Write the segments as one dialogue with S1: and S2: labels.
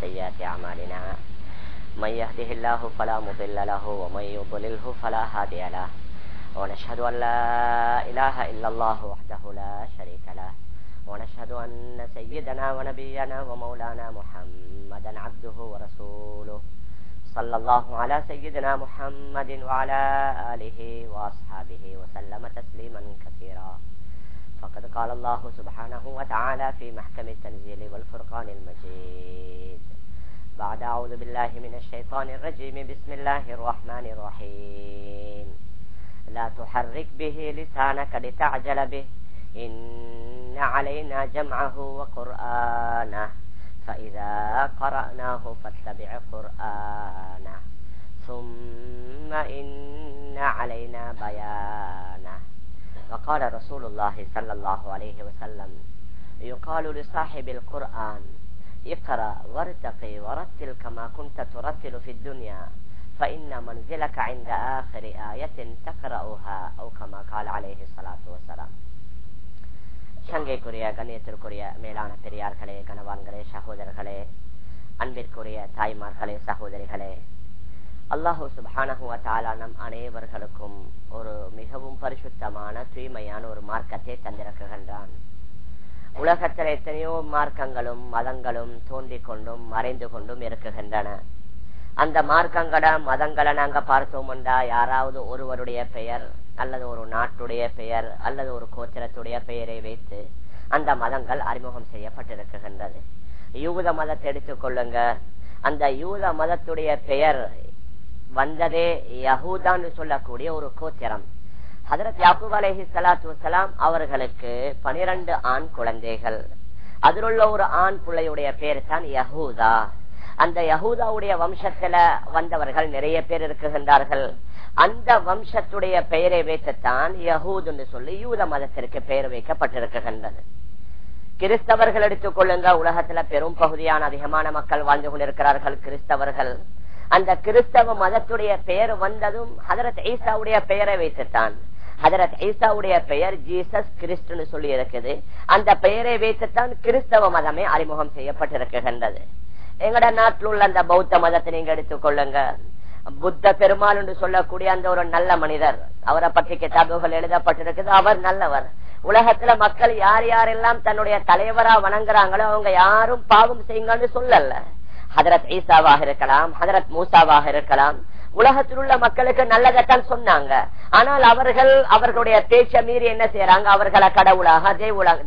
S1: سيئات أعمالنا. من يهده الله فلا مضل له ومن يضلله فلا هادي له. ونشهد أن لا إله إلا الله وحده لا شريك له. ونشهد أن سيدنا ونبينا ومولانا محمدا عبده ورسوله. صلى الله على سيدنا محمد وعلى آله وأصحابه وسلم تسليما كثيرا. فقد قال الله سبحانه وتعالى في محكم التنزيل والفرقان المجيد. بعد أعوذ بالله من الشيطان الرجيم. بسم الله الرحمن الرحيم. لا تحرك به لسانك لتعجل به. إن علينا جمعه وقرآنه. فإذا قرأناه فاتبع قرآنه. ثم إن علينا بيانه. وقال رسول الله صلى الله عليه وسلم يقال لصاحب القرآن اقرأ وارتقي ورتل كما كنت ترتل في الدنيا فإن منزلك عند آخر آية تقرأها أو كما قال عليه الصلاة والسلام சங்கைக்குரிய கண்ணியத்திற்குரிய மேலான பெரியார்களே கணவான்களே சகோதரர்களே அன்பிற்குரிய தாய்மார்களே சகோதரிகளே அல்லாஹூ சுபானஹுவத்தாலா நம் அனைவர்களுக்கும் ஒரு மிகவும் பரிசுத்தமான தூய்மையான ஒரு மார்க்கத்தை தந்திருக்கின்றான். உலகத்தில் எத்தனையோ மார்க்கங்களும் மதங்களும் தோன்றிக் கொண்டும் மறைந்து கொண்டும் இருக்குகின்றன அந்த மார்க்கங்களை மதங்களை நாங்க என்றா யாராவது ஒருவருடைய பெயர் அல்லது ஒரு நாட்டுடைய பெயர் அல்லது ஒரு கோத்திரத்துடைய பெயரை வைத்து அந்த மதங்கள் அறிமுகம் செய்யப்பட்டிருக்கின்றது. யூத மதத்தை எடுத்துக்கொள்ளுங்க அந்த யூத மதத்துடைய பெயர் வந்ததே யஹூதான்னு சொல்லக்கூடிய ஒரு கோத்திரம் ஹதரத் யாக்கூப் அலஹி சலாத்து வலாம் அவர்களுக்கு பனிரெண்டு ஆண் குழந்தைகள். அதில் உள்ள ஒரு ஆண் பிள்ளையுடைய பேர் தான் யஹூதா. அந்த யஹூதாவுடைய வம்சத்துல வந்தவர்கள் நிறைய பேர் இருக்குகின்றார்கள் அந்த வம்சத்துடைய பெயரை வைத்துத்தான் யஹூதுன்னு சொல்லி யூத மதத்திற்கு பெயர் வைக்கப்பட்டிருக்கின்றது. கிறிஸ்தவர்கள் எடுத்துக் கொள்ளுங்க உலகத்துல பெரும் பகுதியான அதிகமான மக்கள் வாழ்ந்து கொண்டிருக்கிறார்கள் கிறிஸ்தவர்கள். அந்த கிறிஸ்தவ மதத்துடைய பெயர் வந்ததும் ஹதரத் ஈசாவுடைய பெயரை வைத்துத்தான். ஹதரத் ஈசாவுடைய பெயர் ஜீசஸ் கிறிஸ்துன்னு சொல்லி இருக்குது அந்த பெயரை வைத்துத்தான் கிறிஸ்தவ மதமே அறிமுகம் செய்யப்பட்டிருக்கின்றது. எங்கட நாட்டில் உள்ள அந்த பௌத்த மதத்தை நீங்க எடுத்துக்கொள்ளுங்க புத்த பெருமாள் என்று சொல்லக்கூடிய அந்த ஒரு நல்ல மனிதர் அவரை பற்றி கிதாபுகள் எழுதப்பட்டிருக்குது. அவர் நல்லவர். உலகத்துல மக்கள் யார் யாரெல்லாம் தன்னுடைய தலைவரா வணங்குறாங்களோ அவங்க யாரும் பாவம் செய்யுங்கன்னு சொல்லல. ஹதரத் ஈசாவாக இருக்கலாம் ஹதரத் மூசாவாக இருக்கலாம். உலகத்தில் உள்ள மக்களுக்கு நல்லதைத்தான் சொன்னாங்க. ஆனால் அவர்கள் அவர்களுடைய பேச்ச மீறி என்ன செய்யறாங்க? அவர்களை கடவுளாக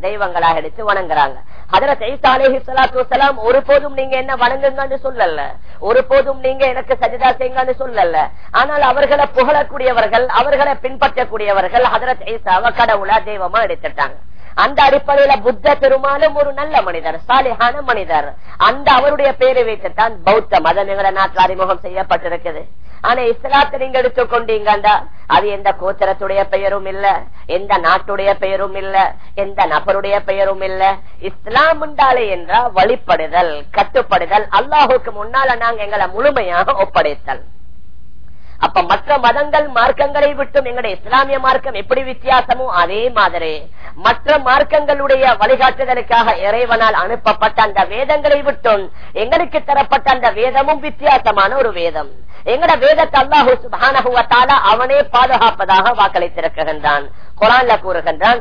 S1: தெய்வங்களாக எடுத்து வணங்குறாங்க. ஹதரத் ஐசா அலேஹி சலாத்து வலாம் ஒருபோதும் நீங்க என்ன வணங்குங்கன்னு சொல்லல. ஒருபோதும் நீங்க எனக்கு சஜிதா செய்யுங்கன்னு சொல்லல. ஆனால் அவர்களை புகழக்கூடியவர்கள் அவர்களை பின்பற்றக்கூடியவர்கள் ஹதரத் ஐசாவை கடவுளா தெய்வமா எடுத்துட்டாங்க. அந்த அடிப்படையில புத்த பெருமாளும் ஒரு நல்ல மனிதர் சாலிஹான மனிதர். அந்த அவருடைய பெயரை வைத்துத்தான் பௌத்த மத எங்கள நாட்டில் அறிமுகம் செய்யப்பட்டிருக்குது. ஆனா இஸ்லாத்தை நீங்க எடுத்துக்கொண்டீங்கண்டா அது எந்த கோத்திரத்துடைய பெயரும் இல்ல எந்த நாட்டுடைய பெயரும் இல்ல எந்த நபருடைய பெயரும் இல்ல. இஸ்லாம் உண்டாலே என்றா வழிபடுதல் கட்டுப்படுதல் அல்லாஹுக்கு முன்னால நாங்க எங்களை முழுமையாக ஒப்படைத்தல். அப்ப மற்ற மதங்கள் மார்க்கங்களை விட்டும் எங்களுடைய இஸ்லாமிய மார்க்கம் எப்படி வித்தியாசமோ அதே மாதிரி மற்ற மார்க்கங்களுடைய வழிகாட்டுதலுக்காக இறைவனால் அனுப்பப்பட்ட அந்த வேதங்களை விட்டும் எங்களுக்கு தரப்பட்ட அந்த வேதமும் வித்தியாசமான ஒரு வேதம். எங்கட வேதத்தை அல்லாஹூ சுபானகுவத்தால அவனே பாதுகாப்பதாக வாக்களித்திருக்கின்றான். குரான்ல கூறுகின்றான்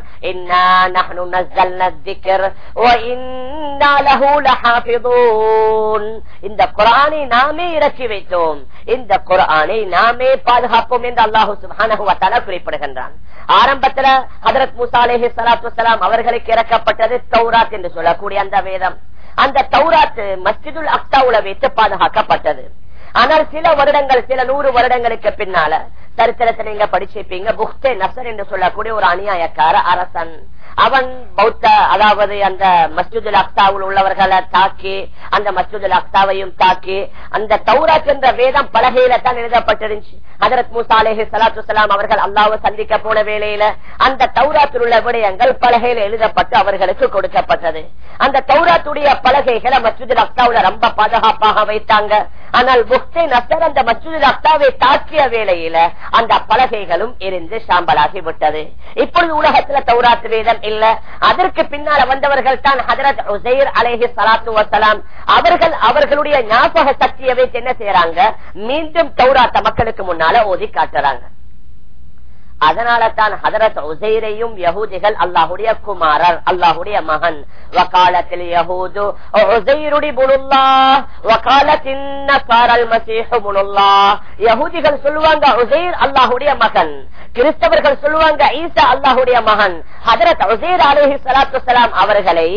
S1: இந்த குரானை நாமே இறக்கி வைத்தோம். இந்த குரானை நாம் நாமே பாதுகாப்போம் என்று அல்லாஹு சுபானகுவத்தால குறிப்பிடுகின்றான். ஆரம்பத்துல ஹதரத் முசாலேஹி சலாத்து சலாம் அவர்களுக்கு இறக்கப்பட்டது தௌராத் என்று சொல்லக்கூடிய அந்த வேதம். அந்த தௌராத்து மஸ்ஜிதுல் அக்தாவுல வைத்து பாதுகாக்கப்பட்டது. ஆனால் சில வருடங்கள் சில நூறு வருடங்களுக்கு பின்னால சரித்திரத்தை நீங்க படிச்சிருப்பீங்க புக்தே நசர் என்று சொல்லக்கூடிய ஒரு அநியாயக்கார அரசன். அவன் பௌத்த அதாவது அந்த மஸ்ஜிதுல் அக்தாவில் உள்ளவர்களை தாக்கி அந்த மஸ்ஜிதுல் அக்தாவையும் தாக்கி அந்த தௌராத் என்ற வேதம் பலகையில தான் எழுதப்பட்டிருந்துச்சு. ஹதரத் மூசா அலேஹி சலாத்து சலாம் அவர்கள் அல்லாவை சந்திக்க போன வேளையில அந்த தௌராத்தில் உள்ள விடயங்கள் பலகையில எழுதப்பட்டு அவர்களுக்கு கொடுக்கப்பட்டது. அந்த தௌராத்துடைய பலகைகளை மஸ்ஜிதுல் அக்தாவுல ரொம்ப பாதுகாப்பாக வைத்தாங்க. ஆனால் புக்தே நசர் அந்த மஸ்ஜிதுல் அக்தாவை தாக்கிய வேளையில அந்த பலகைகளும் எரிந்து சாம்பலாகி விட்டது. இப்பொழுது உலகத்துல தௌராத்து வேதம் இல்ல. அதற்கு பின்னால வந்தவர்கள் தான் ஹதரத் உசைர் அலேஹி சலாத்து வசலாம் அவர்கள் அவர்களுடைய ஞாபக சக்தியை வைத்து என்ன செய்யறாங்க மீண்டும் தௌராத்த மக்களுக்கு முன்னால ஓதி காட்டுறாங்க. அதனால தான் ஹதரத் உசைரையும் யகூதிகள் அல்லாஹுடைய குமாரர் அல்லாஹுடைய மகன். வக்காலத்தில் யகூது உசைருடி புனுல்லா வக்காலத்தின் நசாரல் மசீஹு புனுல்லா. யகூதிகள் சொல்லுவாங்க உசைர் அல்லாஹுடைய மகன். கிறிஸ்தவர்கள் சொல்லுவாங்க ஈசா அல்லாஹுடைய மகன். ஹதரத் உசேர் அலஹி சலாத்து சலாம் அவர்களை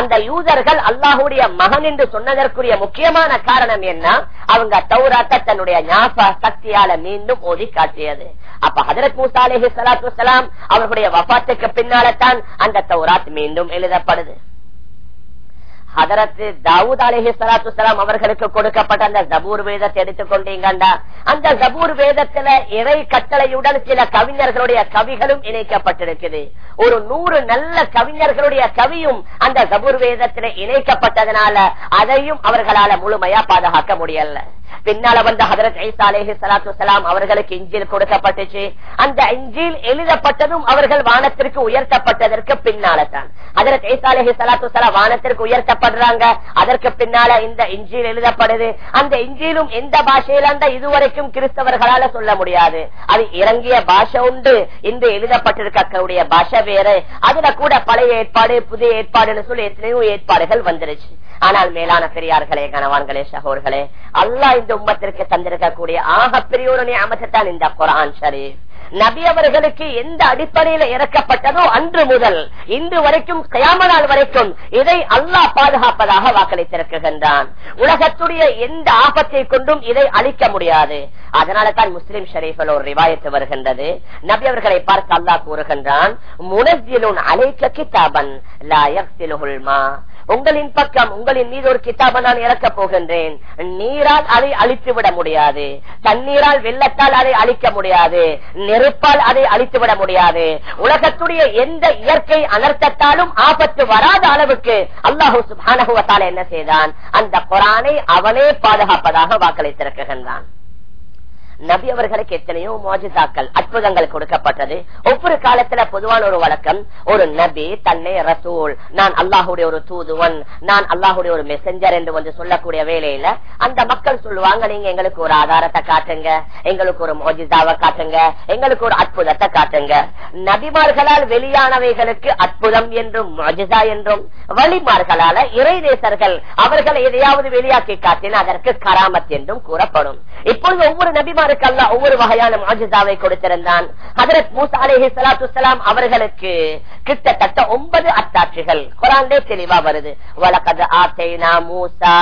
S1: அந்த யூதர்கள் அல்லாஹுடைய மகன் என்று சொன்னதற்குரிய முக்கியமான காரணம் என்ன? அவங்க தௌராத்த தன்னுடைய ஞாபக சக்தியால மீண்டும் ஓதி காட்டியது. அப்ப ஹதரத் மூசா அலஹி சலாத்து வலாம் அவர்களுடைய வபாத்துக்கு பின்னால்தான் அந்த தௌராத் மீண்டும் எழுதப்படுது. ஹதரத்து தாவூத் அலஹி சலாத்து சலாம் அவர்களுக்கு கொடுக்கப்பட்ட அந்த ஜபூர் வேதத்தை எடுத்துக்கொண்டீங்கண்டா? அந்த ஜபூர் வேதத்துல இறை கட்டளையுடன் சில கவிஞர்களுடைய கவிகளும் இணைக்கப்பட்டிருக்குது. ஒரு நூறு நல்ல கவிஞர்களுடைய கவியும் அந்த ஜபூர் வேதத்துல இணைக்கப்பட்டதுனால அதையும் அவர்களால முழுமையா பாதுகாக்க முடியல. பின்னால வந்த ஹதரத் ஐசா அலேஹி சலாத்து சலாம் அவர்களுக்கு இஞ்சில் கொடுக்கப்பட்டுச்சு. அந்த இஞ்சில் எழுதப்பட்டதும் அவர்கள் வானத்திற்கு உயர்த்தப்பட்டதற்கு பின்னால்தான் ஹதரத் ஐசா அலேஹி சலாத்து சலாம் வானத்திற்கு உயர்த்தப்படுறாங்க. அதற்கு பின்னால இந்த இஞ்சில் எழுதப்படுது. அந்த இஞ்சிலும் எந்த பாஷையில அந்த இதுவரைக்கும் கிறிஸ்தவர்களால சொல்ல முடியாது. அது இறங்கிய பாஷை உண்டு. இந்த எழுதப்பட்டிருக்கக்கூடிய பாஷை வேறு. அதுல கூட பழைய ஏற்பாடு புதிய ஏற்பாடுன்னு சொல்லி எத்தனையோ ஏற்பாடுகள் வந்துருச்சு. ஆனால் மேலான பெரியார்களே கணவான்களே சகோர்களே அல்லாஹ் இந்த உம்மத்திற்கு தந்திருக்கக்கூடிய ஆகப்பெரிய ஒரு நியமத்தான் இந்த குரான் ஷரீப் நபி அவர்களுக்கு எந்த அடிப்படையில இறக்கப்பட்டதோ அன்று முதல் இன்று வரைக்கும் கயாம நாள் வரைக்கும் இதை அல்லாஹ் பாதுகாப்பதாக வாக்களித்திருக்கின்றான். உலகத்துடைய எந்த ஆபத்தை கொண்டும் இதை அழிக்க முடியாது. அதனால தான் முஸ்லிம் ஷரீஃபில் ஒரு ரிவாயத்து வருகின்றது. நபி அவர்களை பார்த்து அல்லாஹ் கூறுகின்றான் முனஜிலுன் அழைக்க கிதாபன் உங்களின் பக்கம் உங்களின் மீது ஒரு கிதாபை நான் இறக்கப் போகின்றேன். நீரால் அதை அழித்து விட முடியாது. தண்ணீரால் வெள்ளத்தால் அதை அழிக்க முடியாது. நெருப்பால் அதை அழித்து விட முடியாது. உலகத்துடைய எந்த இயற்கை அனர்த்தத்தாலும் ஆபத்து வராத அளவுக்கு அல்லாஹூ சுபானகுவத்தால் என்ன செய்தான்? அந்த குரானை அவனே பாதுகாப்பதாக வாக்களித்திருக்கின்றான். நபி அவர்களுக்கு எத்தனையோ மோஜிதாக்கள் அற்புதங்கள் கொடுக்கப்பட்டது. ஒவ்வொரு காலத்துல பொதுவான ஒரு வழக்கம் ஒரு நபி தன்னை ரசூல் நான் அல்லாஹுடைய ஒரு தூதுவன் நான் அல்லாஹுடைய ஒரு மெசஞ்சர் என்று வந்து சொல்லக்கூடிய வேலையில அந்த மக்கள் சொல்லுவாங்க நீங்க எங்களுக்கு ஒரு ஆதாரத்தை காட்டுங்க எங்களுக்கு ஒரு மோஜிதாவை காட்டுங்க எங்களுக்கு ஒரு அற்புதத்தை காட்டுங்க. நபிமார்களால் வெளியானவைகளுக்கு அற்புதம் என்றும் மோஜிதா என்றும் வழிமார்களால இறை தேசர்கள் அவர்கள் எதையாவது வெளியாக்கி காட்டின அதற்கு கராமத் என்றும் கூறப்படும். இப்பொழுது ஒவ்வொரு நபிமார்கள் அவருக்கு அல்ல ஒவ்வொரு வகையான மாஜிதாவை கொடுத்திருந்தான். ஹதரத் மூசா அலேஹி சலாத்து சலாம் அவர்களுக்கு கிட்டத்தட்ட ஒன்பது அத்தாட்சிகள். குரான்லே தெளிவா வருது. வழக்கது ஆசைனா மூசா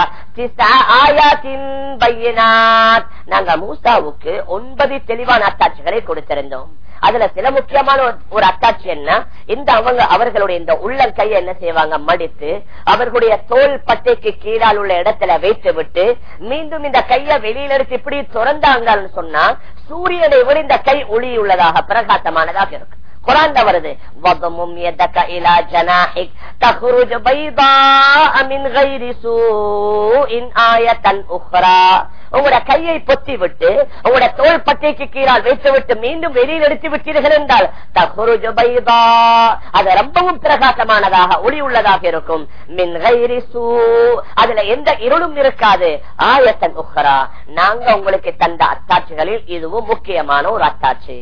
S1: நாங்க மூசாவுக்கு ஒன்பது தெளிவான அத்தாட்சிகளை கொடுத்திருந்தோம். அதுல சில முக்கியமான ஒரு அத்தாட்சி என்ன? இந்த அவங்க அவர்களுடைய இந்த உள்ளங்கையை என்ன செய்வாங்க? மடித்து அவர்களுடைய தோல் பட்டைக்கு கீழால் உள்ள இடத்துல வைத்து விட்டு மீண்டும் இந்த கையை வெளியில எடுத்து இப்படி திறந்தாங்கன்னு சொன்னால் சூரியனை விரிந்த கை ஒளியுள்ளதாக பிரகாசமானதாக இருக்கும். குரான் வருது. வதமும் எதக இலா ஜனாஹிக் தஹ்ருஜ் பைதாஅ மின் கைரி சூஇன் ஆயத்தன் உஹ்ரா. உங்களோட கையை பொத்தி விட்டு உங்களோட தோல் பட்டைக்கு கீழால் வைத்து விட்டு மீண்டும் வெளியில் எடுத்து விட்டீர்கள் என்றால் தகுருஜ் பைதா அது ரொம்பவும் பிரகாசமானதாக ஒளி உள்ளதாக இருக்கும். மின் சூ அதுல எந்த இருளும் இருக்காது. ஆயத்தன் உஹ்ரா. நாங்க உங்களுக்கு தந்த அத்தாட்சிகளில் இதுவும் முக்கியமான ஒரு அத்தாட்சி.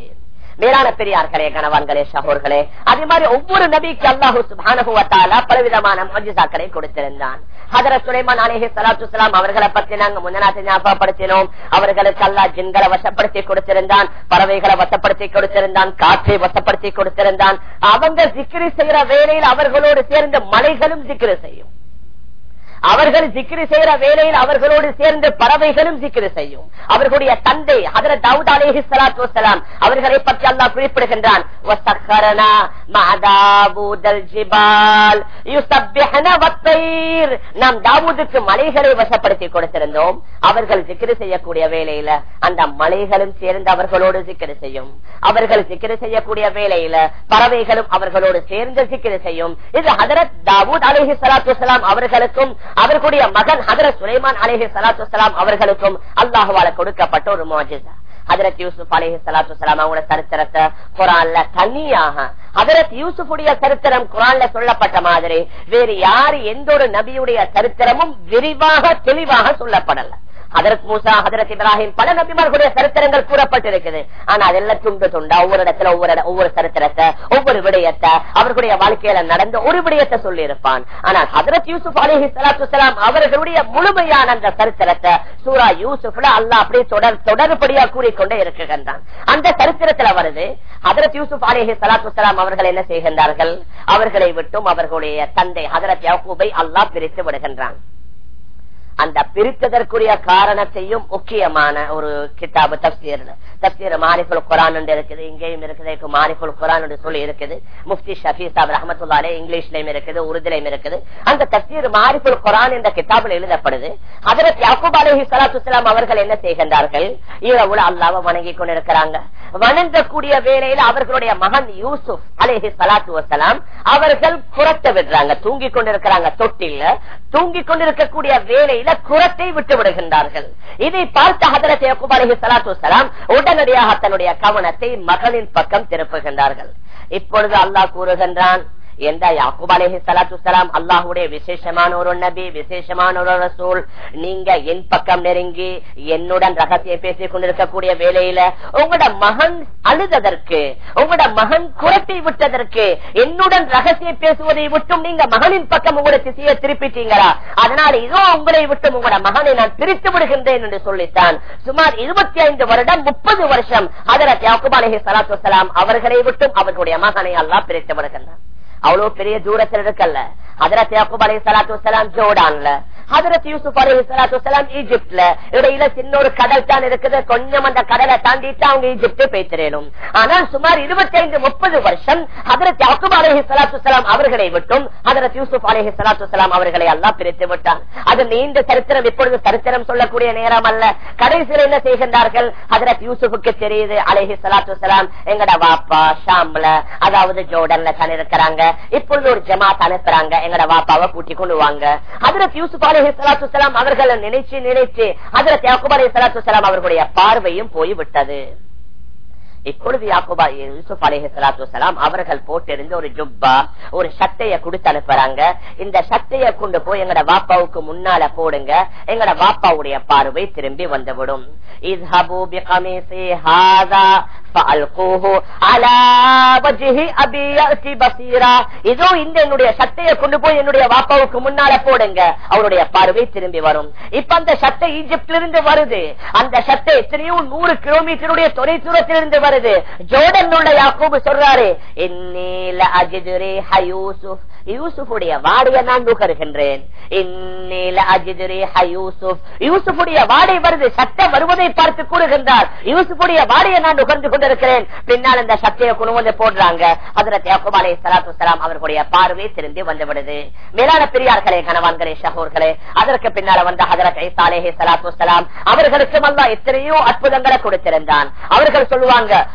S1: மேலான பெரியார்களே கணவான்களே சகோர்களே அதே மாதிரி ஒவ்வொரு நபிக்கு அல்லாஹு சுபானுவத்தால பலவிதமான மஜிசாக்களை கொடுத்திருந்தான். ஹதர சுலைமான் அலேஹி சலாத்து சலாம் அவர்களை பத்தி நாங்க முன்னாடி ஞாபகப்படுத்தினோம். அவர்களுக்கு அல்லா ஜின்களை வசப்படுத்தி கொடுத்திருந்தான் பறவைகளை வசப்படுத்தி கொடுத்திருந்தான் காற்றை வசப்படுத்தி கொடுத்திருந்தான். அவங்க சிக்கிரி செய்யற வேலையில் அவர்களோடு சேர்ந்து மலைகளும் சிக்கிரி செய்யும். அவர்கள் சிக்கிரி செய்யற வேலையில் அவர்களோடு சேர்ந்து பறவைகளும் சிக்கிரி செய்யும். அவர்களுடைய தந்தை அதர தவுத் அலேஹி சலாத்து வசலாம் அவர்களை பற்றி அல்லாஹ் குறிப்பிடுகின்றான். நாம் தாவூதுக்கு மலைகளை வசப்படுத்தி கொடுத்திருந்தோம். அவர்கள் சிக்கிரி செய்யக்கூடிய வேலையில அந்த மலைகளும் சேர்ந்து அவர்களோடு சிக்கிரி செய்யும். அவர்கள் சிக்கிரி செய்யக்கூடிய வேலையில பறவைகளும் அவர்களோடு சேர்ந்து சிக்கிரி செய்யும். இது ஹதரத் தாவூத் அலேஹி சலாத்து அவர்களுக்கும் அவர்களுடைய மகன் ஹதரத் சுலைமான் அலேஹி சலாத்து சலாம் அவர்களுக்கும் அல்லாஹுவால கொடுக்கப்பட்ட ஒரு மோஜிதா ஹதரத் யூசுப் அலேஹி சலாத்து சலாம் அவங்களோட சரித்திரத்தை குரான்ல தனியாக ஹதரத் யூசுஃபுடைய சரித்திரம் குரான்ல சொல்லப்பட்ட மாதிரி வேறு யாரு எந்த ஒரு நபியுடைய சரித்திரமும் விரிவாக தெளிவாக சொல்லப்படல. ஹதரத் மூசா ஹதரத் இப்ராஹிம் பல நபிமார்களுடைய சரித்திரங்கள் கூறப்பட்டிருக்குது ஆனா அதெல்லாம் துண்டு துண்டா ஒவ்வொரு இடத்துல ஒவ்வொரு ஒவ்வொரு சரித்திரத்தை ஒவ்வொரு விடயத்தை அவர்களுடைய வாழ்க்கையில நடந்த ஒரு விடயத்தை சொல்லி இருப்பான் ஆனால் ஹதரத் யூசுப் அலிஹி சலாத்து அவர்களுடைய முழுமையான அந்த சரித்திரத்தை சூரா யூசுப்ல அல்லா அப்படியே தொடர் தொடர்படியா கூறிக்கொண்டே இருக்குகின்றான் அந்த சரித்திரத்துல வருது ஹதரத் யூசுப் அலிஹி சலாத்து அவர்கள் என்ன செய்கின்றார்கள்? அவர்களை விட்டும் அவர்களுடைய தந்தை ஹதரத் யாக்கூபை அல்லாஹ் பிரித்து விடுகின்றான். அந்த பிரித்ததற்குரிய காரணத்தையும் முக்கியமான ஒரு கிட்டாபு தப்சீர் தப்சீர் மாரிஃபுல் குரான் என்று இருக்குது இங்கேயும் இருக்குது மாரிஃபுல் குரான் என்று சொல்லி இருக்குது. முஃப்தி ஷபி சாப் ரஹமத்துல்லாலே இங்கிலீஷ்லயும் இருக்குது உருதுலையும் இருக்குது. அந்த தப்சீர் மாரிஃபுல் குரான் என்ற கிட்டாபில் எழுதப்படுது. அதற்கு யாக்கூப் அலஹி சலாத்துலாம் அவர்கள் என்ன செய்கின்றார்கள்? இரவுல அல்லாவை வணங்கி கொண்டிருக்கிறாங்க. வணங்கக்கூடிய வேலையில் அவர்களுடைய மகன் யூசுப் அலேஹி சலாத்து வசலாம் அவர்கள் புறத்த விடுறாங்க தூங்கிக் கொண்டிருக்கிறாங்க. தொட்டில தூங்கிக் கொண்டிருக்கக்கூடிய வேலையில் குரத்தை விட்டு விடுகின்றார்கள் இதை பார்த்த ஹதரத் யாக்கூப் அலஹி சலாத்து சலாம் உடனடியாக தன்னுடைய கவனத்தை மகளின் பக்கம் திருப்புகின்றார்கள். இப்பொழுது அல்லாஹ் கூறுகின்றான் எந்த யாக்கூப் அலேஹி சலாத்து சலாம் அல்லாஹுடைய விசேஷமான ஒரு நபி விசேஷமான ஒரு ரசூல் நீங்க என் பக்கம் நெருங்கி என்னுடன் ரகசியம் பேசிக் கொண்டிருக்கக்கூடிய வேலையில உங்களோட மகன் அழுததற்கு உங்களோட மகன் குரத்தை விட்டதற்கு என்னுடன் ரகசியம் பேசுவதை விட்டும் நீங்க மகனின் பக்கம் உங்களோட திசையை திருப்பிட்டீங்களா அதனால இதோ உங்களை விட்டும் உங்களோட மகனை நான் பிரித்து விடுகின்றேன் என்று சொல்லித்தான் சுமார் இருபத்தி ஐந்து வருடம் முப்பது வருஷம் அதரத் யாக்குப் அலேஹி சலாத்து அவர்களை விட்டும் அவர்களுடைய மகனை அல்லாஹ் பிரித்து விடுகின்றான் அவ்வளவு பெரிய தூரத்தில் இருக்கல்ல. ஹதரத் யாக்கூப் அலி சலாத்து ஜோடான்ல ஹதரத் யூசுப் அலி சலாத்து வலாம் ஈஜிப்ட்ல. இடையில சின்ன ஒரு கடல் தான் இருக்குது. கொஞ்சம் அந்த கடலை தாண்டிட்டு அவங்க ஈஜிப்ட் பேத்திரேனும் ஆனால் சுமார் இருபத்தி ஐந்து முப்பது வருஷம் ஹதரத் யாக்கூப் அலஹி சலாத்து வலாம் அவர்களை விட்டும் ஹதரத் யூசுப் அலஹி சலாத்து வலாம் அவர்களை எல்லாம் பிரித்து விட்டான். அது நீண்ட சரித்திரம் இப்பொழுது சரித்திரம் சொல்லக்கூடிய நேரம் அல்ல. கடைசியில் என்ன செய்கின்றார்கள்? ஹதரத் யூசுஃபுக்கு தெரியுது அலஹி சலாத்து சலாம் எங்கட வாப்பா ஷாம்ல அதாவது ஜோர்டன்ல தான் இருக்கிறாங்க. இப்பொழுது ஒரு ஜமாத் அனுப்புறாங்க எங்கட வாப்பாவை கூட்டி கொண்டு வாங்க. ஹதரத் யூசுப் அலி அலஹி சலாத்து வலாம் அவர்களை நினைச்சு நினைச்சு ஹதரத் யாக்குப் அலஹி சலாத்து சலாம் அவர்களுடைய பார்வையும் போய்விட்டது. இப்பொழுது யாக்குபா யூசுப் அலேஹி சலாத்து வலாம் அவர்கள் போட்டிருந்த ஒரு ஜுப்பா ஒரு சட்டைய கொடுத்து அனுப்புறாங்க. இந்த சட்டைய கொண்டு போய் எங்கட வாப்பாவுக்கு முன்னால போடுங்க. எங்கட வாப்பாவுடைய பார்வை திரும்பி வந்துவிடும். இதோ இந்த என்னுடைய சட்டையை கொண்டு போய் என்னுடைய வாப்பாவுக்கு முன்னால போடுங்க. அவருடைய பார்வை திரும்பி வரும். இப்ப அந்த சட்டை ஈஜிப்டிலிருந்து வருது. அந்த சட்டை எத்தனையோ நூறு கிலோமீட்டருடைய தொலை தூரத்திலிருந்து வருது. ஜோர்டன் உள்ள யாக்கோபு சொல்றாரு யூசுஃபுடைய வாடைய நான் நுகர்கின்றேன். யூசுஃபுடைய வாடை வருது. சட்டை வருவதை பார்த்து கூறுகின்றார். யூசுஃபுடைய வாடையை நான் நுகர்ந்து கொண்டு கொண்டிருக்கிறேன். பின்னால் இந்த சத்திய குழுவொன்று மேலான பெரியார்களே கணவான்களே ஷஹூர்களே அதற்கு பின்னால வந்த ஹதரத் எத்தனையோ அற்புதங்களை கொடுத்திருந்தான். அவர்கள் சொல்லுவாங்க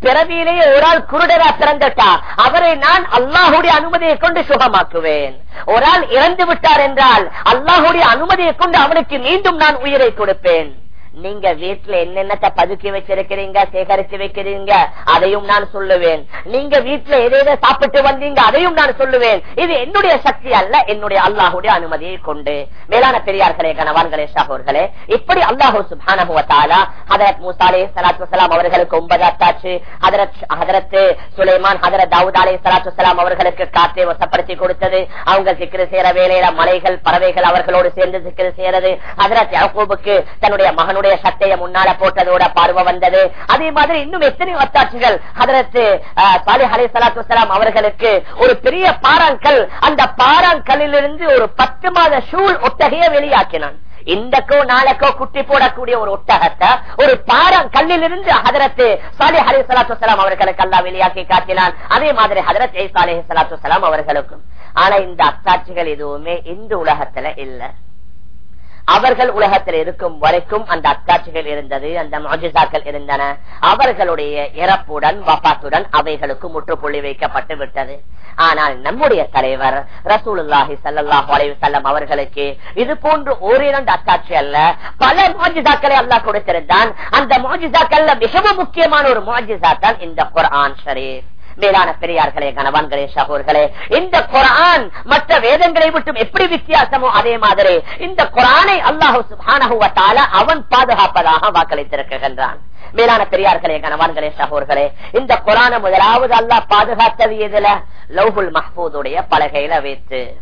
S1: பிறவியிலேயே ஒரு ஆள் குருடரா திறந்துட்டா? அவரை நான் அல்லாஹுடைய அனுமதியை கொண்டு சுகமாக்குவேன். ஒரு ஆள் இறந்து விட்டார் என்றால் அல்லாஹுடைய அனுமதியை கொண்டு அவனுக்கு மீண்டும் நான் உயிரை கொடுப்பேன். நீங்க வீட்டுல என்னென்னத்தை பதுக்கி வச்சிருக்கிறீங்க சேகரிச்சு வைக்கிறீங்க அதையும் நான் சொல்லுவேன். நீங்க வீட்டுல எதை சாப்பிட்டு வந்தீங்க அதையும் நான் சொல்லுவேன். இது என்னுடைய சக்தி அல்ல என்னுடைய அல்லாஹுடைய அனுமதியை கொண்டு. மேலான பெரியார்களே கணவான்களே அவர்களே இப்படி அல்லாஹூ சுபானஹுவத்தாலா ஹதரத் மூசாலே சலாத்து சலாம் அவர்களுக்கு ஒன்பது அத்தாச்சு ஹதரத் சுலைமான் ஹதரத் தாவூத் அலே சலாத்து சலாம் அவர்களுக்கு காற்றை வசப்படுத்தி கொடுத்தது. அவங்க சிக்கிர சேர வேலையில மலைகள் பறவைகள் அவர்களோடு சேர்ந்து சிக்கிர சேரது ஹதரத் யாக்கூபுக்கு தன்னுடைய மகனுடைய அவருடைய சட்டையை முன்னால போட்டதோட பார்வை வந்தது. அதே மாதிரி இன்னும் எத்தனை வத்தாட்சிகள் அதற்கு சாலி அலை சலாத்து வலாம் அவர்களுக்கு ஒரு பெரிய பாறாங்கல் அந்த பாறாங்கல்லிருந்து ஒரு பத்து மாத ஷூல் ஒட்டகைய வெளியாக்கினான். இந்தக்கோ நாளைக்கோ குட்டி போடக்கூடிய ஒரு ஒட்டகத்தை ஒரு பாரம் கல்லிலிருந்து ஹதரத்து சாலி ஹரி சலாத்து வலாம் அவர்களுக்கு எல்லாம் வெளியாக்கி காட்டினான். அதே மாதிரி ஹதரத் சாலி சலாத்து வலாம் அவர்களுக்கும். ஆனா இந்த அத்தாட்சிகள் எதுவுமே இந்த உலகத்துல இல்லை. அவர்கள் உலகத்தில் இருக்கும் வரைக்கும் அந்த அத்தாட்சிகள் இருந்தது அந்த மொஜிசாக்கள் இருந்தன. அவர்களுடைய இறப்புடன் வபாத்துடன் அவைகளுக்கு முற்றுப்புள்ளி வைக்கப்பட்டு விட்டது. ஆனால் நம்முடைய தலைவர் ரசூலுல்லாஹி சல்லாஹ் அலைவசல்லம் அவர்களுக்கு இது போன்று ஓரிரண்டு அத்தாட்சி அல்ல. பல மோஜிதாக்களை அல்லாஹ் கொடுத்திருந்தான். அந்த மோஜிதாக்கள்ல மிகவும் முக்கியமான ஒரு மாஜிசா தான் இந்த குர்ஆன் ஷரீப். மேலான பெரியார்களே கணவான்களே சகோர்களே இந்த குரான் மற்ற வேதங்களை மட்டும் எப்படி வித்தியாசமோ அதே மாதிரி இந்த குரானை அல்லாஹு சுபானகுவத்தால அவன் பாதுகாப்பதாக வாக்களித்திருக்கின்றான். மேலான பெரியார்களே கணவான்களே சகோர்களே இந்த குரான முதலாவது அல்லா பாதுகாத்தது எதுல? லவ்ஹுல் மஹ்பூதுடைய பலகையில வைத்து.